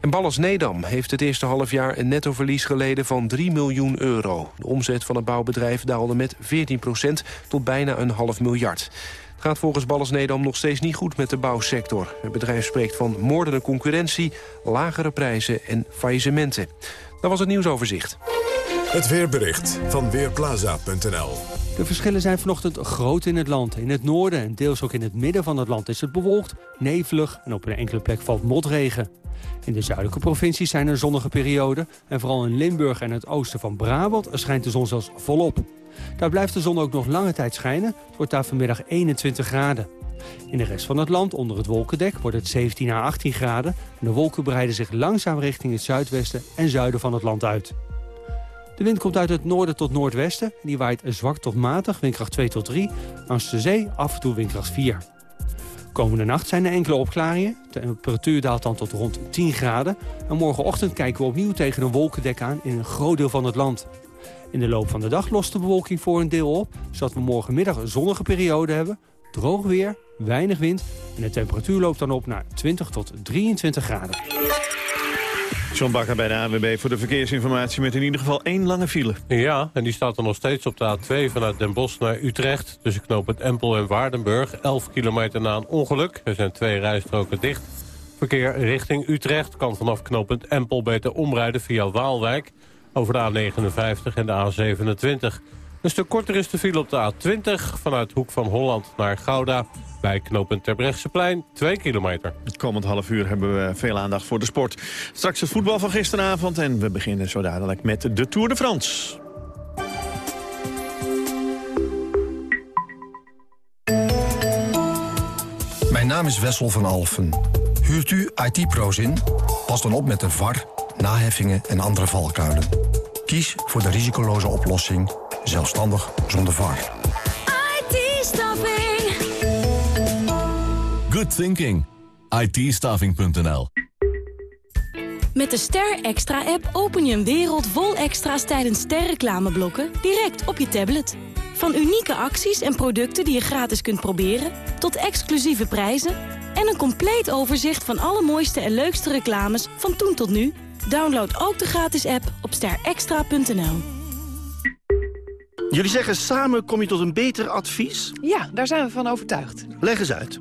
En Ballas Nedam heeft het eerste halfjaar een nettoverlies geleden van 3 miljoen euro. De omzet van het bouwbedrijf daalde met 14% tot bijna een half miljard. Het gaat volgens Ballas Nedam nog steeds niet goed met de bouwsector. Het bedrijf spreekt van moordende concurrentie, lagere prijzen en faillissementen. Dat was het nieuwsoverzicht. Het weerbericht van Weerplaza.nl De verschillen zijn vanochtend groot in het land. In het noorden en deels ook in het midden van het land is het bewolkt, nevelig... en op een enkele plek valt motregen. In de zuidelijke provincies zijn er zonnige perioden... en vooral in Limburg en het oosten van Brabant schijnt de zon zelfs volop. Daar blijft de zon ook nog lange tijd schijnen. Het wordt daar vanmiddag 21 graden. In de rest van het land, onder het wolkendek, wordt het 17 à 18 graden. En de wolken breiden zich langzaam richting het zuidwesten en zuiden van het land uit. De wind komt uit het noorden tot noordwesten. Die waait zwak tot matig, windkracht 2 tot 3. Langs de zee af en toe windkracht 4. Komende nacht zijn er enkele opklaringen. De temperatuur daalt dan tot rond 10 graden. En morgenochtend kijken we opnieuw tegen een wolkendek aan in een groot deel van het land. In de loop van de dag lost de bewolking voor een deel op... zodat we morgenmiddag een zonnige periode hebben, droog weer, weinig wind... en de temperatuur loopt dan op naar 20 tot 23 graden. John Bakker bij de AWB voor de verkeersinformatie met in ieder geval één lange file. Ja, en die staat er nog steeds op de A2 vanuit Den Bosch naar Utrecht. Tussen knooppunt Empel en Waardenburg. 11 kilometer na een ongeluk. Er zijn twee rijstroken dicht. Verkeer richting Utrecht kan vanaf knooppunt Empel beter omrijden via Waalwijk over de A59 en de A27. Een stuk korter is de file op de A20 vanuit Hoek van Holland naar Gouda. Bij knooppunt Terbrechtseplein, 2 kilometer. Het komend half uur hebben we veel aandacht voor de sport. Straks het voetbal van gisteravond en we beginnen zo dadelijk met de Tour de France. Mijn naam is Wessel van Alfen. Huurt u IT-pro's in? Pas dan op met de VAR, naheffingen en andere valkuilen. Kies voor de risicoloze oplossing, zelfstandig zonder VAR. IT-staffing. Good thinking. IT-staffing.nl Met de Ster Extra-app open je een wereld vol extra's tijdens sterreclameblokken direct op je tablet. Van unieke acties en producten die je gratis kunt proberen, tot exclusieve prijzen en een compleet overzicht van alle mooiste en leukste reclames van toen tot nu. Download ook de gratis app op sterextra.nl. Jullie zeggen samen kom je tot een beter advies? Ja, daar zijn we van overtuigd. Leg eens uit.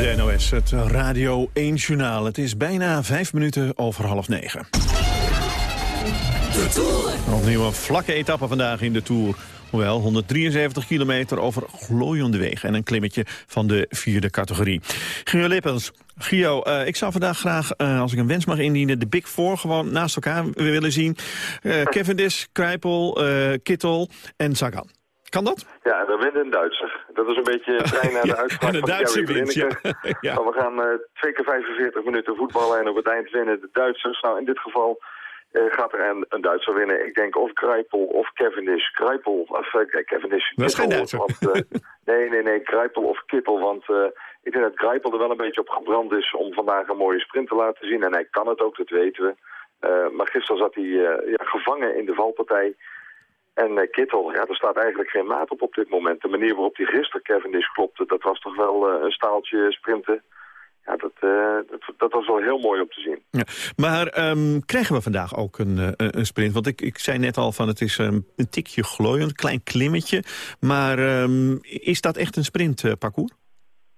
NOS, het Radio 1-journaal. Het is bijna vijf minuten over half negen. Opnieuw een vlakke etappe vandaag in de Tour. Hoewel, 173 kilometer over glooiende wegen en een klimmetje van de vierde categorie. Gio Lippens, Gio, eh, ik zou vandaag graag, eh, als ik een wens mag indienen, de Big Four gewoon naast elkaar willen zien. Uh, Cavendish, Kruipel, Kittel en Sagan. Kan dat? Ja, dan wint een Duitser. Dat is een beetje trein naar de uitspraak en de van Duitser Gary wint, ja. Ja. Maar we gaan eh, twee keer 45 minuten voetballen en op het eind winnen de Duitsers. Nou, in dit geval eh, gaat er een, een Duitser winnen. Ik denk of Kruipel of Cavendish. Kruipel, of eh, Cavendish. Dat is geen Kittel, Duitser. want, nee, nee, nee, Kruipel of Kittel. Want ik denk dat Kruipel er wel een beetje op gebrand is om vandaag een mooie sprint te laten zien. En hij kan het ook, dat weten we. Maar gisteren zat hij ja, gevangen in de valpartij. En eh, Kittel, ja, er staat eigenlijk geen maat op op dit moment. De manier waarop hij gisteren Cavendish klopte, dat was toch wel eh, een staaltje sprinten. Ja, dat, eh, dat, dat was wel heel mooi om te zien. Ja. Maar ehm, krijgen we vandaag ook een, een sprint? Want ik, ik zei net al van het is um, een tikje glooiend, een klein klimmetje. Maar ehm, is dat echt een sprintparcours?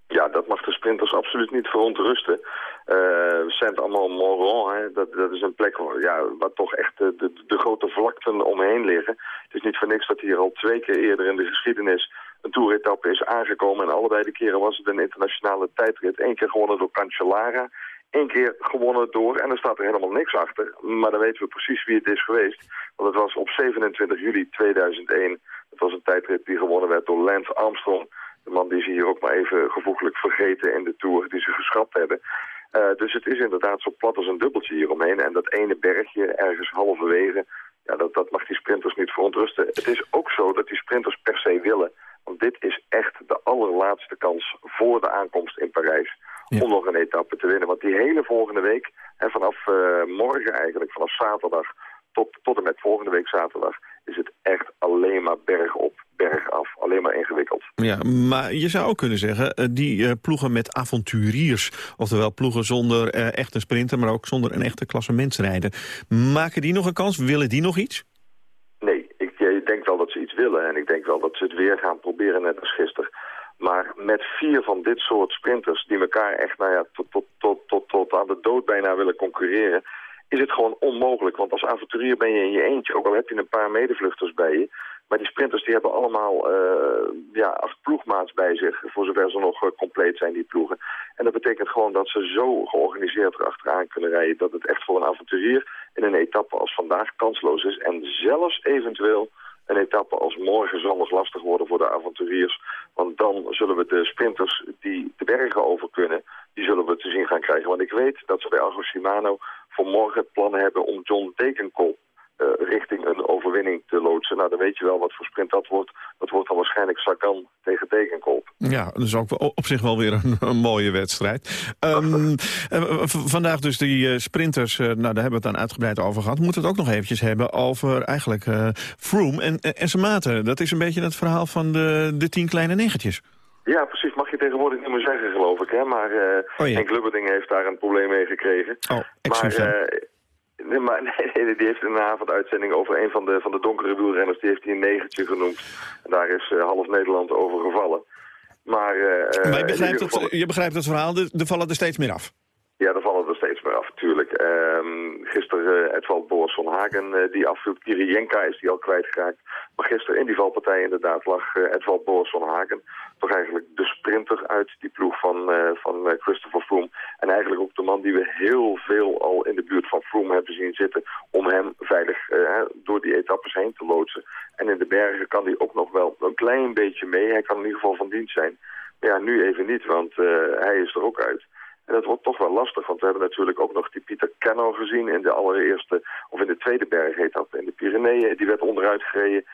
Ja, dat mag de sprinters absoluut niet verontrusten. Eh Saint-Amand-Montrond, hè, dat, dat is een plek waar, ja, waar toch echt de, de, de grote vlakten omheen liggen. Het is niet voor niks dat hier al twee keer eerder in de geschiedenis een toeretappe is aangekomen. En allebei de keren was het een internationale tijdrit. Eén keer gewonnen door Cancellara, één keer gewonnen door, en er staat er helemaal niks achter. Maar dan weten we precies wie het is geweest. Want het was op 27 juli 2001. Het was een tijdrit die gewonnen werd door Lance Armstrong. De man die ze hier ook maar even gevoeglijk vergeten in de Tour, die ze geschrapt hebben. Eh, dus het is inderdaad zo plat als een dubbeltje hieromheen. En dat ene bergje ergens halverwege, ja, dat, dat mag die sprinters niet verontrusten. Het is ook zo dat die sprinters per se willen. Want dit is echt de allerlaatste kans voor de aankomst in Parijs om nog een etappe te winnen. Want die hele volgende week, en vanaf eh, morgen eigenlijk, vanaf zaterdag tot, tot en met volgende week zaterdag, is het echt alleen maar berg op, berg af. Alleen maar ingewikkeld. Ja, maar je zou ook kunnen zeggen, eh, die eh, ploegen met avonturiers... oftewel ploegen zonder eh, echt een sprinter, maar ook zonder een echte klassementsrijder... maken die nog een kans? Willen die nog iets? Nee, ik, ik denk wel dat ze iets willen. En ik denk wel dat ze het weer gaan proberen, net als gisteren. Maar met vier van dit soort sprinters die elkaar echt nou ja, tot, tot, tot, tot, tot aan de dood bijna willen concurreren... is het gewoon onmogelijk. Want als avonturier ben je in je eentje, ook al heb je een paar medevluchters bij je... Maar die sprinters die hebben allemaal eh, ja, acht ploegmaats bij zich, voor zover ze nog eh, compleet zijn, die ploegen. En dat betekent gewoon dat ze zo georganiseerd erachteraan kunnen rijden dat het echt voor een avonturier in een etappe als vandaag kansloos is. En zelfs eventueel een etappe als morgen zal nog lastig worden voor de avonturiers. Want dan zullen we de sprinters die de bergen over kunnen, die zullen we te zien gaan krijgen. Want ik weet dat ze bij Argo Shimano voor morgen het plan hebben om John Degenkolb eh, richting een overwinning te loodsen. Nou, dan weet je wel wat voor sprint dat wordt. Dat wordt dan waarschijnlijk Sagan tegen Degenkolb. Ja, dat is ook op zich wel weer een, een mooie wedstrijd. Ehm, eh, vandaag dus die eh, sprinters, eh, nou daar hebben we het dan uitgebreid over gehad. We moeten het ook nog eventjes hebben over eigenlijk eh Froome en, en zijn maten. Dat is een beetje het verhaal van de, de tien kleine negentjes. Ja, precies. Mag je tegenwoordig niet meer zeggen, geloof ik. Hè? Maar eh Oh, ja. Henk Lubberding heeft daar een probleem mee gekregen. Oh, maar. Eh, nee, maar nee, nee, die heeft in een avonduitzending over een van de, van de donkere wielrenners... die heeft hij een negentje genoemd. En daar is eh, half Nederland over gevallen. Maar, eh, maar je in begrijpt, geval- het, je begrijpt het verhaal, er, er vallen er steeds meer af. Ja, daar vallen er steeds meer af, natuurlijk. Ehm, gisteren uh, Edvald Boris van Hagen, eh, die afviel. Kirijenka is die al kwijtgeraakt. Maar gisteren in die valpartij inderdaad lag eh, Edvald Boris van Hagen. Toch eigenlijk de sprinter uit die ploeg van, van Christopher Froome. En eigenlijk ook de man die we heel veel al in de buurt van Froome hebben zien zitten... om hem veilig door die etappes heen te loodsen. En in de bergen kan hij ook nog wel een klein beetje mee. Hij kan in ieder geval van dienst zijn. Maar ja, nu even niet, want hij is er ook uit. En dat wordt toch wel lastig, want we hebben natuurlijk ook nog die Pieter Kenno gezien in de allereerste, of in de tweede bergetappe in de Pyreneeën. Die werd onderuit gereden.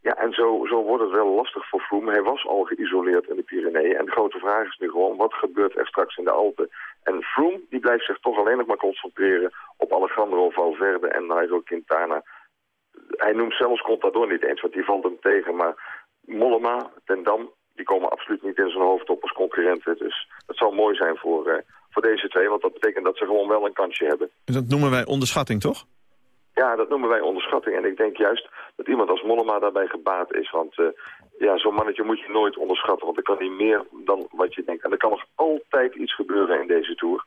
Ja, en zo, zo wordt het wel lastig voor Froome. Hij was al geïsoleerd in de Pyreneeën. En de grote vraag is nu gewoon, wat gebeurt er straks in de Alpen? En Froome, die blijft zich toch alleen nog maar concentreren op Alejandro Valverde en Nairo Quintana. Hij noemt zelfs Contador niet eens, want die valt hem tegen. Maar Mollema, Ten Dam, die komen absoluut niet in zijn hoofd op als concurrenten. Dus dat zou mooi zijn voor, eh, voor deze twee, want dat betekent dat ze gewoon wel een kansje hebben. Dat noemen wij onderschatting, toch? Ja, dat noemen wij onderschatting. En ik denk juist dat iemand als Mollema daarbij gebaat is. Want eh, ja, zo'n mannetje moet je nooit onderschatten, want er kan niet meer dan wat je denkt. En er kan nog altijd iets gebeuren in deze Tour.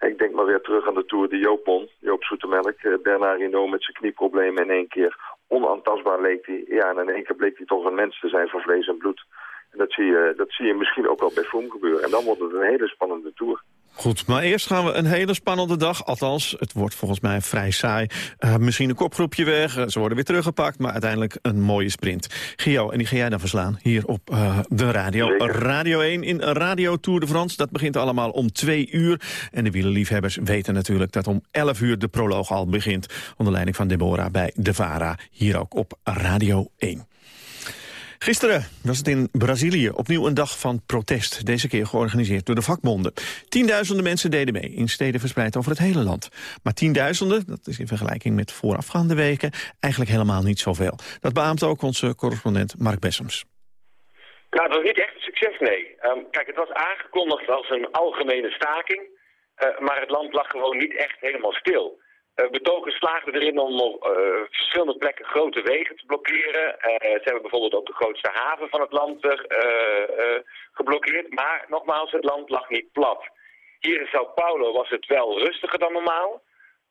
Ik denk maar weer terug aan de Tour die Joop won. Joop Zoetemelk, eh, Bernard Hinault met zijn knieproblemen in één keer. Onaantastbaar leek hij. Ja, en in één keer bleek hij toch een mens te zijn van vlees en bloed. En dat zie je, dat zie je misschien ook wel bij Froome gebeuren. En dan wordt het een hele spannende Tour. Goed, maar eerst gaan we een hele spannende dag. Althans, het wordt volgens mij vrij saai. Uh, misschien een kopgroepje weg, uh, ze worden weer teruggepakt... maar uiteindelijk een mooie sprint. Gio, en die ga jij dan verslaan hier op uh, de radio. Zeker. Radio 1 in Radio Tour de France. Dat begint allemaal om twee uur. En de wielerliefhebbers weten natuurlijk dat om 11 uur de proloog al begint. Onder leiding van Deborah bij De Vara. Hier ook op Radio 1. Gisteren was het in Brazilië opnieuw een dag van protest. Deze keer georganiseerd door de vakbonden. Tienduizenden mensen deden mee, in steden verspreid over het hele land. Maar tienduizenden, dat is in vergelijking met voorafgaande weken... eigenlijk helemaal niet zoveel. Dat beaamt ook onze correspondent Mark Bessems. Nou, dat was niet echt een succes, nee. Um, kijk, het was aangekondigd als een algemene staking... Uh, maar het land lag gewoon niet echt helemaal stil. Uh, betogers slaagden erin om op uh, verschillende plekken grote wegen te blokkeren. Uh, ze hebben bijvoorbeeld ook de grootste haven van het land geblokkeerd. Maar nogmaals, het land lag niet plat. Hier in Sao Paulo was het wel rustiger dan normaal.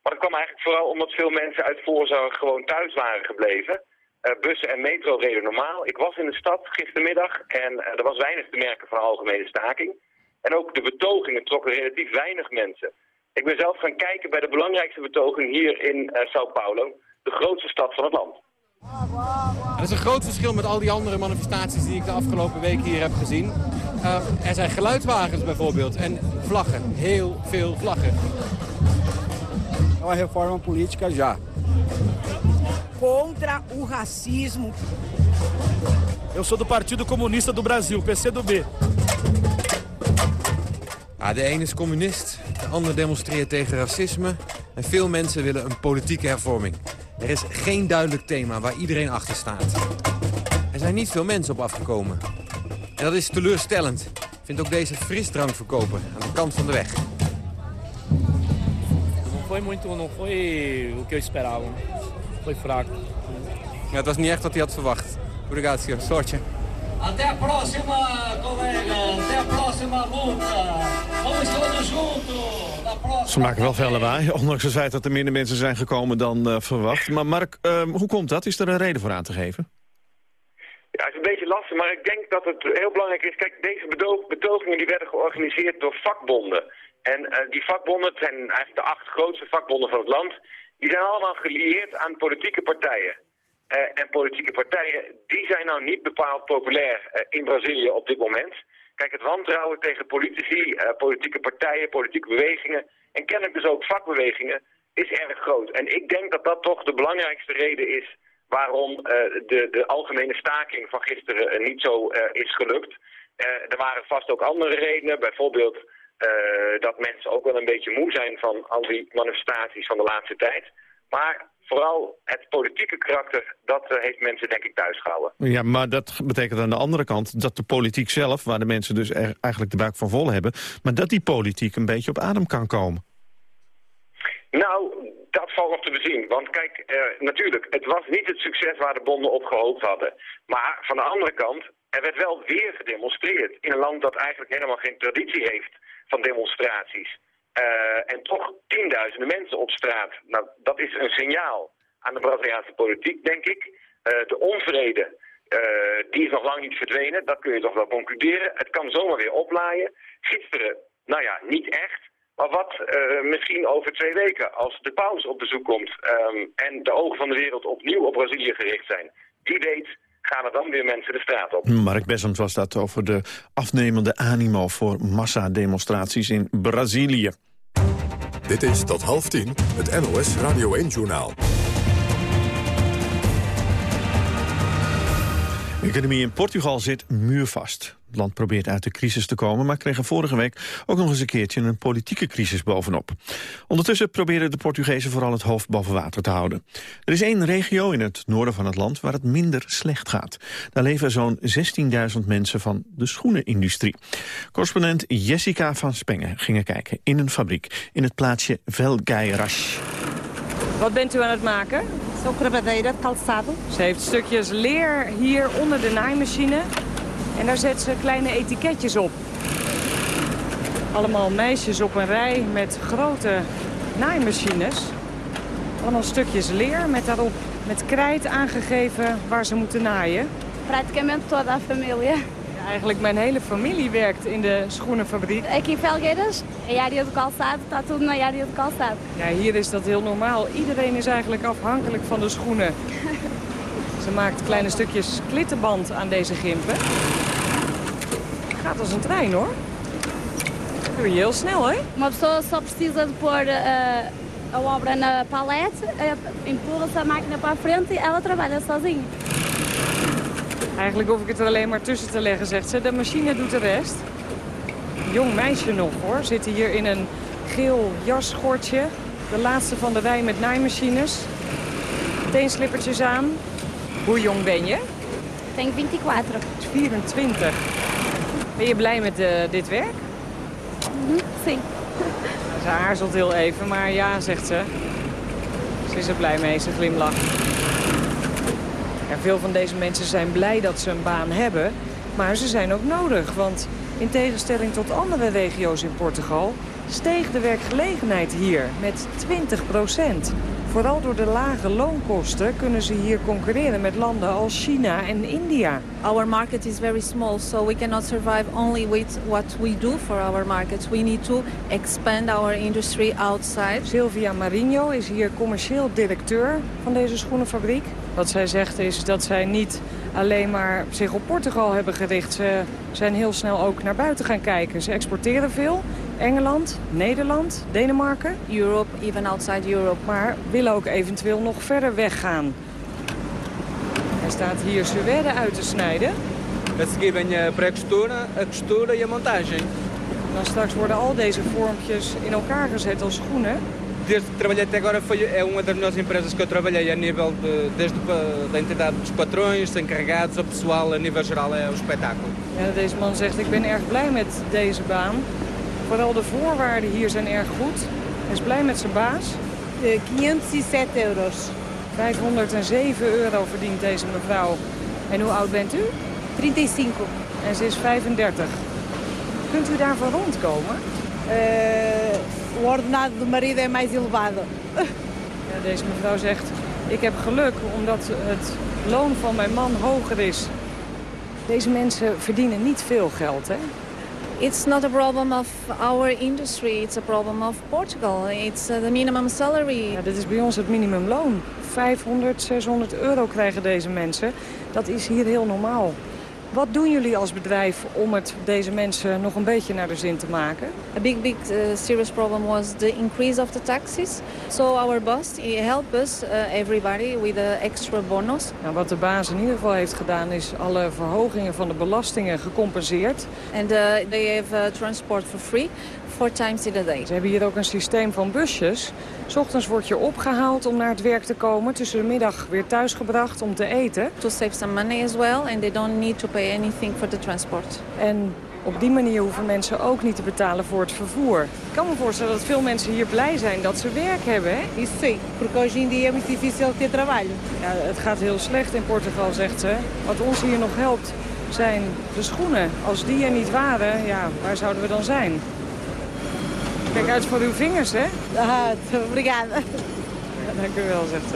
Maar dat kwam eigenlijk vooral omdat veel mensen uit voorzorg gewoon thuis waren gebleven. bussen en metro reden normaal. Ik was in de stad gistermiddag en er was weinig te merken van algemene staking. En ook de betogingen trokken relatief weinig mensen. Ik ben zelf gaan kijken bij de belangrijkste betoging hier in uh, Sao Paulo, de grootste stad van het land. Er is een groot verschil met al die andere manifestaties die ik de afgelopen weken hier heb gezien. Uh, er zijn geluidwagens bijvoorbeeld en vlaggen, heel veel vlaggen. Uma reforma política já. Contra o racismo. Eu sou do Partido Comunista do Brasil, PCdoB. Ja, de een is communist, de ander demonstreert tegen racisme... en veel mensen willen een politieke hervorming. Er is geen duidelijk thema waar iedereen achter staat. Er zijn niet veel mensen op afgekomen. En dat is teleurstellend. Vindt ook deze frisdrankverkoper aan de kant van de weg. Foi muito, não foi o que eu esperava. Foi fraco. Ja, het was niet echt wat hij had verwacht. Obrigado, senhor. Sortje. Até a próxima, colega. Até a próxima luta. Vamos todos juntos. Ze maken wel veel lawaai, ondanks het feit dat er minder mensen zijn gekomen dan uh, verwacht. Maar Mark, uh, hoe komt dat? Is er een reden voor aan te geven? Ja, het is een beetje lastig, maar ik denk dat het heel belangrijk is. Kijk, deze betogingen die werden georganiseerd door vakbonden. En uh, die vakbonden, het zijn eigenlijk de acht grootste vakbonden van het land... die zijn allemaal gelieerd aan politieke partijen. Uh, en politieke partijen, die zijn nou niet bepaald populair uh, in Brazilië op dit moment. Kijk, het wantrouwen tegen politici, uh, politieke partijen, politieke bewegingen... en kennelijk dus ook vakbewegingen, is erg groot. En ik denk dat dat toch de belangrijkste reden is... waarom de, de algemene staking van gisteren niet zo is gelukt. er waren vast ook andere redenen, bijvoorbeeld... dat mensen ook wel een beetje moe zijn van al die manifestaties van de laatste tijd... Maar vooral het politieke karakter, dat uh, heeft mensen denk ik thuis gehouden. Ja, maar dat betekent aan de andere kant dat de politiek zelf... waar de mensen dus er eigenlijk de buik van vol hebben... maar dat die politiek een beetje op adem kan komen. Nou, dat valt nog te bezien. Want kijk, uh, natuurlijk, het was niet het succes waar de bonden op gehoopt hadden. Maar van de andere kant, er werd wel weer gedemonstreerd... in een land dat eigenlijk helemaal geen traditie heeft van demonstraties. Uh, en toch tienduizenden mensen op straat. Nou, dat is een signaal aan de Braziliaanse politiek, denk ik. Uh, de onvrede, uh, die is nog lang niet verdwenen. Dat kun je toch wel concluderen. Het kan zomaar weer oplaaien. Gisteren, nou ja, niet echt. Maar wat misschien over twee weken, als de paus op bezoek komt... Um, en de ogen van de wereld opnieuw op Brazilië gericht zijn... wie weet gaan er dan weer mensen de straat op. Mark Bessems was dat over de afnemende animo voor massademonstraties in Brazilië. Dit is tot half tien het NOS Radio 1-journaal. De economie in Portugal zit muurvast. Het land probeert uit de crisis te komen, maar kreeg vorige week ook nog eens een keertje een politieke crisis bovenop. Ondertussen proberen de Portugezen vooral het hoofd boven water te houden. Er is één regio in het noorden van het land waar het minder slecht gaat. Daar leven zo'n 16.000 mensen van de schoenenindustrie. Correspondent Jessica van Spengen ging er kijken in een fabriek in het plaatsje Velgairas. Wat bent u aan het maken? Ze heeft stukjes leer hier onder de naaimachine. En daar zet ze kleine etiketjes op. Allemaal meisjes op een rij met grote naaimachines. Allemaal stukjes leer met daarop met krijt aangegeven waar ze moeten naaien. Praticamente toda a família. Ja, eigenlijk mijn hele familie werkt in de schoenenfabriek. Aqui em Felgueiras, a área do calçado, está tudo na área do calçado. Ja, hier is dat heel normaal. Iedereen is eigenlijk afhankelijk van de schoenen. Ze maakt kleine stukjes klittenband aan deze gimpen. Gaat als een trein hoor. Dat doe je heel snel hè? Uma pessoa só precisa de pôr a obra na palete, empurra-se a máquina para a frente e ela trabalha sozinha. Eigenlijk hoef ik het er alleen maar tussen te leggen, zegt ze. De machine doet de rest. Jong meisje nog hoor. Zit hier in een geel jasschortje. De laatste van de rij met naaimachines. Teenslippertjes aan. Hoe jong ben je? Tenho 24. 24. Ben je blij met eh, dit werk? Mhm, sim. Ze aarzelt heel even, maar ja, zegt ze. Ze is er blij mee, ze glimlacht. Ja, veel van deze mensen zijn blij dat ze een baan hebben, maar ze zijn ook nodig. Want in tegenstelling tot andere regio's in Portugal steeg de werkgelegenheid hier met 20 procent. Vooral door de lage loonkosten kunnen ze hier concurreren met landen als China en India. Our market is very small, so we cannot survive only with what we do for our market. We need to expand our industry outside. Sylvia Marinho is hier commercieel directeur van deze schoenenfabriek. Wat zij zegt is dat zij niet alleen maar zich op Portugal hebben gericht. Ze zijn heel snel ook naar buiten gaan kijken. Ze exporteren veel. Engeland, Nederland, Denemarken. Europe, even outside Europe. Maar willen ook eventueel nog verder weggaan. Hij staat hier suède uit te snijden. A seguir vem a pré-costura, a costura e a montagem. Dan straks worden al deze vormpjes in elkaar gezet als schoenen. Desde que trabalhei até agora foi, é uma das melhores empresas que eu trabalhei a nível de, desde da entidade dos patrões, dos encarregados, ao pessoal, a nível geral é o espetáculo. Ja, deze man zegt, ik ben erg blij met deze baan. Vooral de voorwaarden hier zijn erg goed. Hij is blij met zijn baas. 507 euros. 507 euro verdient deze mevrouw. En hoe oud bent u? 35. En ze is 35. Kunt u daarvoor rondkomen? Eh, o ordenado do marido é mais elevado. Ja, deze mevrouw zegt, ik heb geluk omdat het loon van mijn man hoger is. Deze mensen verdienen niet veel geld, hè? It's not a problem of our industry, it's a problem of Portugal. It's uh, the minimum salary. Ja, dit is bij ons het minimumloon. 500, 600 euro krijgen deze mensen. Dat is hier heel normaal. Wat doen jullie als bedrijf om het deze mensen nog een beetje naar de zin te maken? A big, big uh, serious problem was the increase of the taxes. So our boss he helped us, uh, everybody, with an extra bonus. Nou, wat de baas in ieder geval heeft gedaan is alle verhogingen van de belastingen gecompenseerd. And uh, they have uh, transport for free, four times in a day. Ze hebben hier ook een systeem van busjes. 's ochtends word je opgehaald om naar het werk te komen. Tussen de middag weer thuisgebracht om te eten. To save some money as well, and they don't need to pay anything for the transport. En op die manier hoeven mensen ook niet te betalen voor het vervoer. Ik kan me voorstellen dat veel mensen hier blij zijn dat ze werk hebben. Hè? Isso sim, porque hoje em dia é muito difícil ter trabalho. Ja, het gaat heel slecht in Portugal, zegt ze. Wat ons hier nog helpt zijn de schoenen. Als die er niet waren, ja, waar zouden we dan zijn? Kijk uit voor uw vingers, hè? Ah, obrigada. Ja, dank u wel, zegt ze.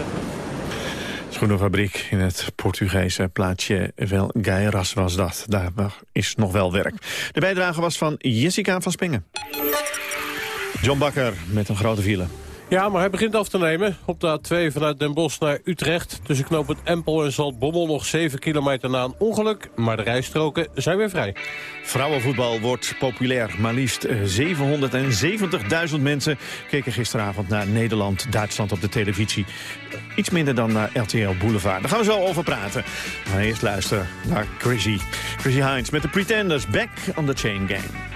Schoenenfabriek in het Portugese plaatsje Velgueiras was dat. Daar is nog wel werk. De bijdrage was van Jessica van Spengen. John Bakker met een grote file. Ja, maar hij begint af te nemen. Op de A2 vanuit Den Bosch naar Utrecht. Tussen knooppunt Empel en Zaltbommel nog 7 kilometer na een ongeluk. Maar de rijstroken zijn weer vrij. Vrouwenvoetbal wordt populair. Maar liefst eh, 770.000 mensen keken gisteravond naar Nederland-Duitsland op de televisie. Iets minder dan naar RTL Boulevard. Daar gaan we zo over praten. Maar eerst luisteren naar Chrissy. Chrissy Hines met de Pretenders. Back on the Chain Gang.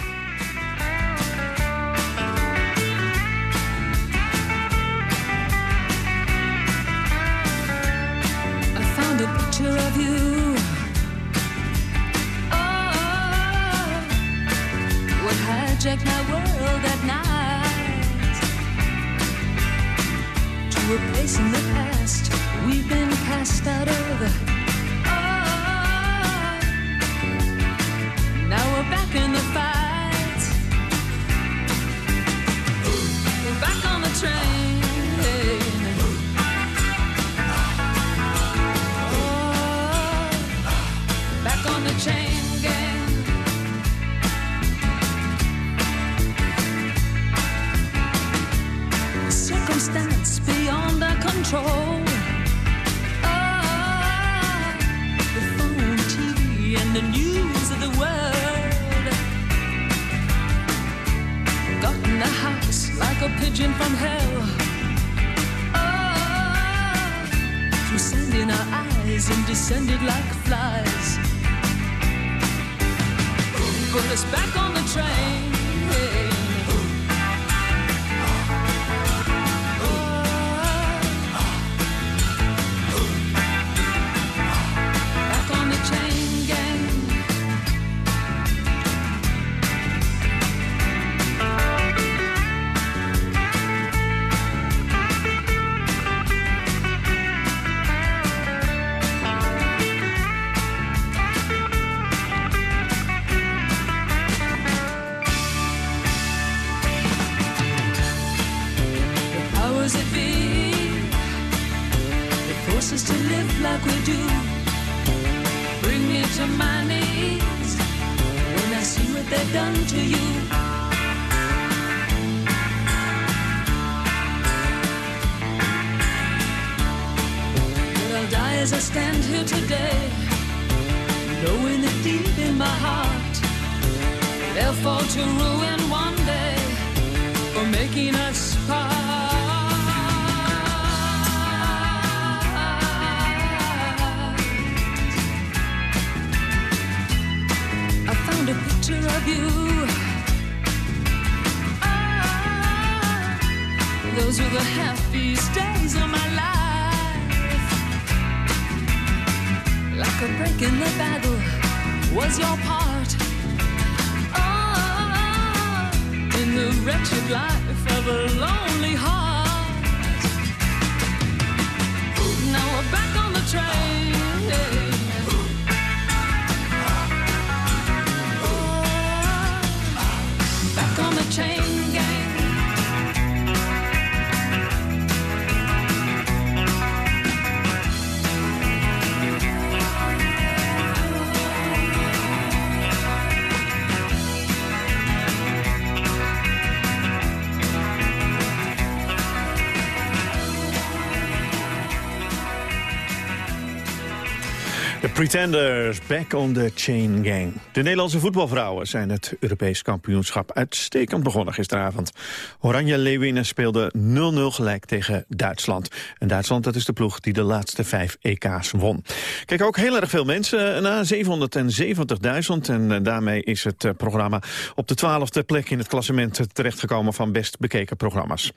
De Pretenders, back on the chain gang. De Nederlandse voetbalvrouwen zijn het Europees kampioenschap uitstekend begonnen gisteravond. Oranje Leeuwinnen speelde 0-0 gelijk tegen Duitsland. En Duitsland, dat is de ploeg die de laatste vijf EK's won. Kijk, ook heel erg veel mensen na 770.000. En eh, daarmee is het eh, programma op de twaalfde plek in het klassement terechtgekomen van best bekeken programma's.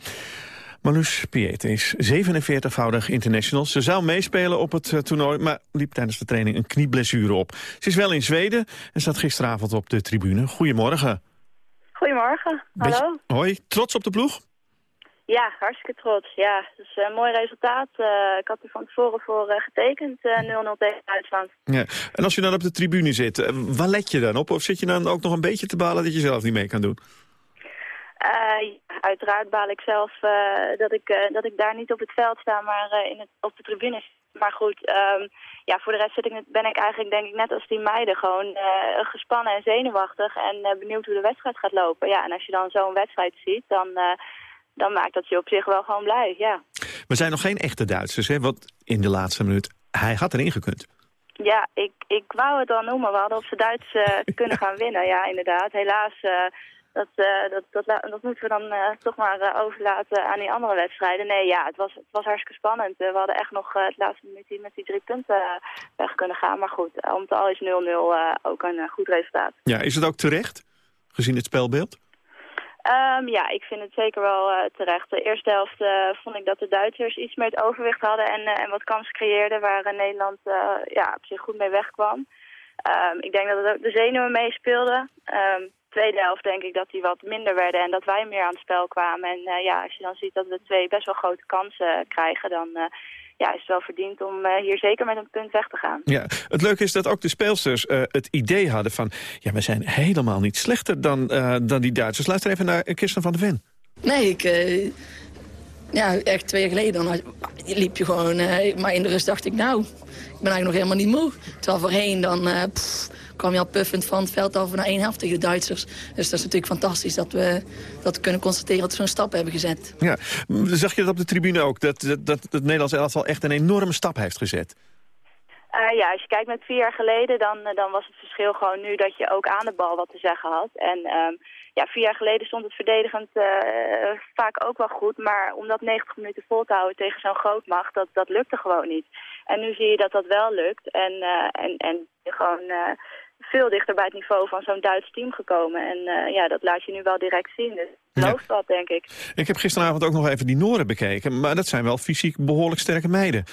Marloes Piet is 47-voudig international. Ze zou meespelen op het eh, toernooi, maar liep tijdens de training een knieblessure op. Ze is wel in Zweden en staat gisteravond op de tribune. Goedemorgen. Goedemorgen, hallo. Beetje- hoi, trots op de ploeg? Ja, hartstikke trots. Ja, het is een mooi resultaat. Eh, ik had er van tevoren voor eh, getekend, eh, 0-0 tegen Duitsland. Ja. En als je dan op de tribune zit, eh, waar let je dan op? Of zit je dan ook nog een beetje te balen dat je zelf niet mee kan doen? Ja, uiteraard baal ik zelf eh, dat, ik, eh, dat ik daar niet op het veld sta, maar in het, op de tribune. Maar goed, ehm, ja, voor de rest zit ik, ben ik eigenlijk denk ik net als die meiden gewoon eh, gespannen en zenuwachtig en benieuwd hoe de wedstrijd gaat lopen. Ja, en als je dan zo'n wedstrijd ziet, dan, dan maakt dat je op zich wel gewoon blij, ja. We zijn nog geen echte Duitsers, hè? Want in de laatste minuut, hij had erin gekund. Ja, ik, ik wou het al noemen. We hadden op z'n Duits kunnen gaan winnen. Ja, inderdaad. Helaas, dat, eh, dat, dat, la- dat moeten we dan eh, toch maar eh, overlaten aan die andere wedstrijden. Nee, ja, het was, het was hartstikke spannend. We hadden echt nog het laatste minuut hier met die drie punten weg kunnen gaan. Maar goed, om het al is 0-0 eh, ook een goed resultaat. Ja, is het ook terecht, gezien het spelbeeld? Ehm, ja, ik vind het zeker wel terecht. De eerste helft vond ik dat de Duitsers iets meer het overwicht hadden en, en wat kansen creëerden waar Nederland ja, op zich goed mee wegkwam. Ehm, ik denk dat het ook de zenuwen meespeelden. Ehm, tweede helft denk ik dat die wat minder werden en dat wij meer aan het spel kwamen. En eh, ja, als je dan ziet dat we twee best wel grote kansen krijgen, dan, eh, ja, is het wel verdiend om eh, hier zeker met een punt weg te gaan. Ja, het leuke is dat ook de speelsters eh, het idee hadden van... ja, we zijn helemaal niet slechter dan, eh, dan die Duitsers. Luister even naar Kirsten van der Ven. Nee, ik... eh, ja, echt twee jaar geleden dan liep je gewoon... eh, maar in de rust dacht ik, nou, ik ben eigenlijk nog helemaal niet moe. Terwijl voorheen dan eh, pff, kwam je al puffend van het veld over naar één helft tegen de Duitsers. Dus dat is natuurlijk fantastisch dat we, dat we kunnen constateren dat we zo'n stap hebben gezet. Ja, zag je dat op de tribune ook? Dat, dat, dat het Nederlands elftal echt een enorme stap heeft gezet. Eh, ja, als je kijkt met vier jaar geleden, dan, eh, dan was het verschil gewoon nu dat je ook aan de bal wat te zeggen had. En ehm, ja, vier jaar geleden stond het verdedigend eh, vaak ook wel goed. Maar om dat 90 minuten vol te houden tegen zo'n grootmacht, dat, dat lukte gewoon niet. En nu zie je dat dat wel lukt. En, eh, en, en gewoon eh, veel dichter bij het niveau van zo'n Duits team gekomen. En eh, ja, dat laat je nu wel direct zien. Dus belooft wat, denk ik. Ik heb gisteravond ook nog even die Noren bekeken. Maar dat zijn wel fysiek behoorlijk sterke meiden.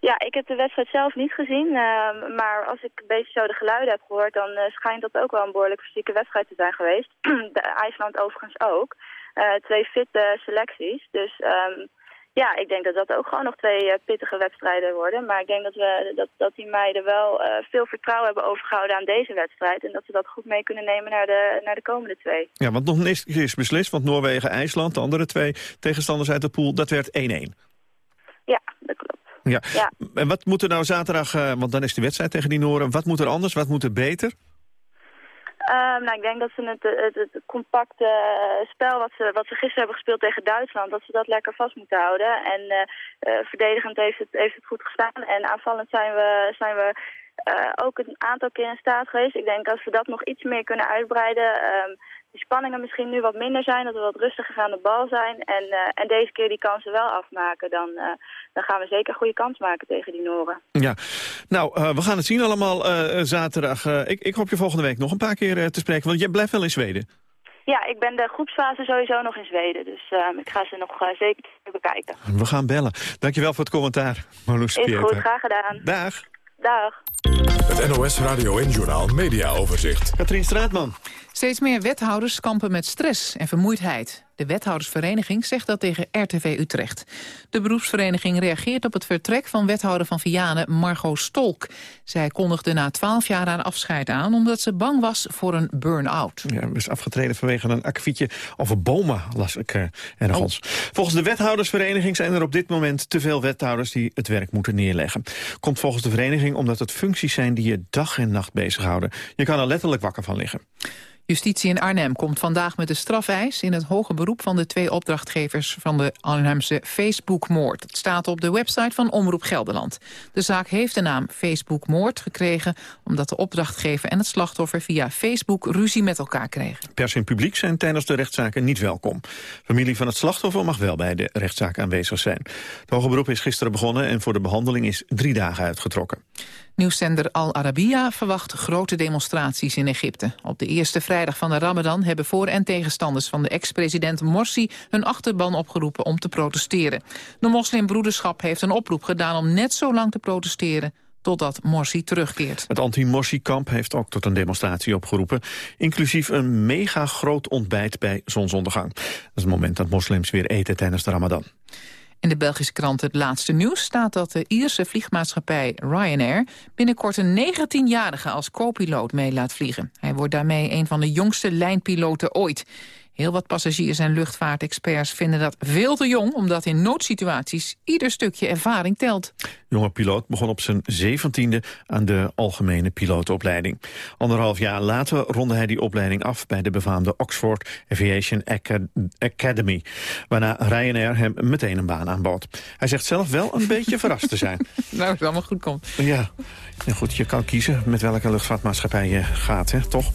Ja, ik heb de wedstrijd zelf niet gezien. ehm, maar als ik een beetje zo de geluiden heb gehoord... dan eh, schijnt dat ook wel een behoorlijk fysieke wedstrijd te zijn geweest. de IJsland overigens ook. Eh, twee fitte selecties. Dus ehm, ja, ik denk dat dat ook gewoon nog twee eh, pittige wedstrijden worden. Maar ik denk dat, we, dat, dat die meiden wel eh, veel vertrouwen hebben overgehouden aan deze wedstrijd. En dat ze dat goed mee kunnen nemen naar de, naar de komende twee. Ja, want nog niks is beslist. Want Noorwegen, IJsland, de andere twee tegenstanders uit de pool... dat werd 1-1. Ja, dat klopt. Ja. Ja. En wat moet er nou zaterdag, eh, want dan is de wedstrijd tegen die Noren... wat moet er anders, wat moet er beter? Ehm, nou, ik denk dat ze het, het, compacte spel wat ze, wat ze gisteren hebben gespeeld tegen Duitsland, dat ze dat lekker vast moeten houden. En eh, eh, verdedigend heeft het, heeft het goed gestaan. En aanvallend zijn we, zijn we eh, ook een aantal keer in staat geweest. Ik denk als we dat nog iets meer kunnen uitbreiden, ehm, die spanningen misschien nu wat minder zijn, dat we wat rustiger aan de bal zijn. En, eh, en deze keer die kansen wel afmaken, dan, eh, dan gaan we zeker een goede kans maken tegen die Noren. Ja, nou, eh, we gaan het zien allemaal eh, zaterdag. Ik, ik hoop je volgende week nog een paar keer te spreken, want jij blijft wel in Zweden. Ja, ik ben de groepsfase sowieso nog in Zweden, dus ehm, ik ga ze nog zeker bekijken. We gaan bellen. Dankjewel voor het commentaar, Marloes Is Pieter. goed, graag gedaan. Dag. Dag. Het NOS Radio en Journaal Media Overzicht. Katrien Straatman. Steeds meer wethouders kampen met stress en vermoeidheid. De wethoudersvereniging zegt dat tegen RTV Utrecht. De beroepsvereniging reageert op het vertrek van wethouder van Vianen Margot Stolk. Zij kondigde na twaalf jaar haar afscheid aan omdat ze bang was voor een burn-out. Ja, is afgetreden vanwege een akkefietje over bomen, las ik eh, ergens. Volgens de wethoudersvereniging zijn er op dit moment te veel wethouders die het werk moeten neerleggen. Komt volgens de vereniging omdat het functies zijn die je dag en nacht bezighouden. Je kan er letterlijk wakker van liggen. Justitie in Arnhem komt vandaag met de strafeis in het hoge beroep van de twee opdrachtgevers van de Arnhemse Facebook-moord. Het staat op de website van Omroep Gelderland. De zaak heeft de naam Facebook-moord gekregen omdat de opdrachtgever en het slachtoffer via Facebook ruzie met elkaar kregen. Pers en publiek zijn tijdens de rechtszaken niet welkom. Familie van het slachtoffer mag wel bij de rechtszaak aanwezig zijn. Het hoge beroep is gisteren begonnen en voor de behandeling is drie dagen uitgetrokken. Nieuwszender Al Arabiya verwacht grote demonstraties in Egypte. Op de eerste vrijdag van de Ramadan hebben voor- en tegenstanders van de ex-president Morsi hun achterban opgeroepen om te protesteren. De moslimbroederschap heeft een oproep gedaan om net zo lang te protesteren totdat Morsi terugkeert. Het anti-Morsi-kamp heeft ook tot een demonstratie opgeroepen... inclusief een mega groot ontbijt bij zonsondergang. Dat is het moment dat moslims weer eten tijdens de ramadan. In de Belgische krant Het Laatste Nieuws staat dat de Ierse vliegmaatschappij Ryanair binnenkort een 19-jarige als co-piloot mee laat vliegen. Hij wordt daarmee een van de jongste lijnpiloten ooit. Heel wat passagiers en luchtvaartexperts vinden dat veel te jong... omdat in noodsituaties ieder stukje ervaring telt. Jonge piloot begon op zijn zeventiende aan de algemene pilotenopleiding. Anderhalf jaar later ronde hij die opleiding af bij de befaamde Oxford Aviation Aca- Academy. Waarna Ryanair hem meteen een baan aanbood. Hij zegt zelf wel een beetje verrast te zijn. Nou, het allemaal goed komt. Ja. ja, goed, je kan kiezen met welke luchtvaartmaatschappij je gaat, hè, toch?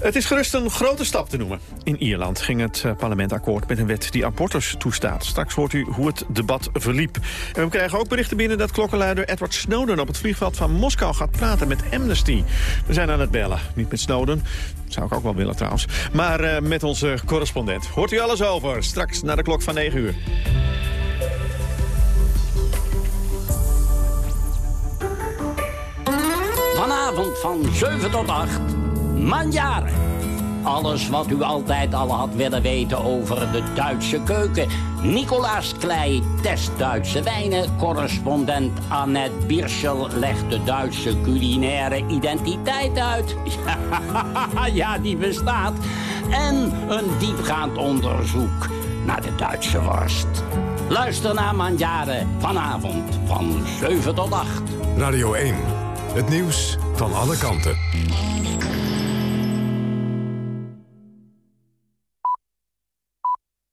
Het is gerust een grote stap te noemen. In Ierland ging het eh, parlement akkoord met een wet die abortus toestaat. Straks hoort u hoe het debat verliep. We krijgen ook berichten binnen dat klokkenluider Edward Snowden... op het vliegveld van Moskou gaat praten met Amnesty. We zijn aan het bellen. Niet met Snowden, zou ik ook wel willen trouwens. Maar eh, met onze correspondent. Hoort u alles over, straks na de klok van 9 uur. Vanavond van 7 tot 8. Manjaren. Alles wat u altijd al had willen weten over de Duitse keuken. Nicolaas Klei test Duitse wijnen. Correspondent Annette Bierschel legt de Duitse culinaire identiteit uit. ja, die bestaat. En een diepgaand onderzoek naar de Duitse worst. Luister naar Mandjaren vanavond van 7 tot 8. Radio 1. Het nieuws van alle kanten.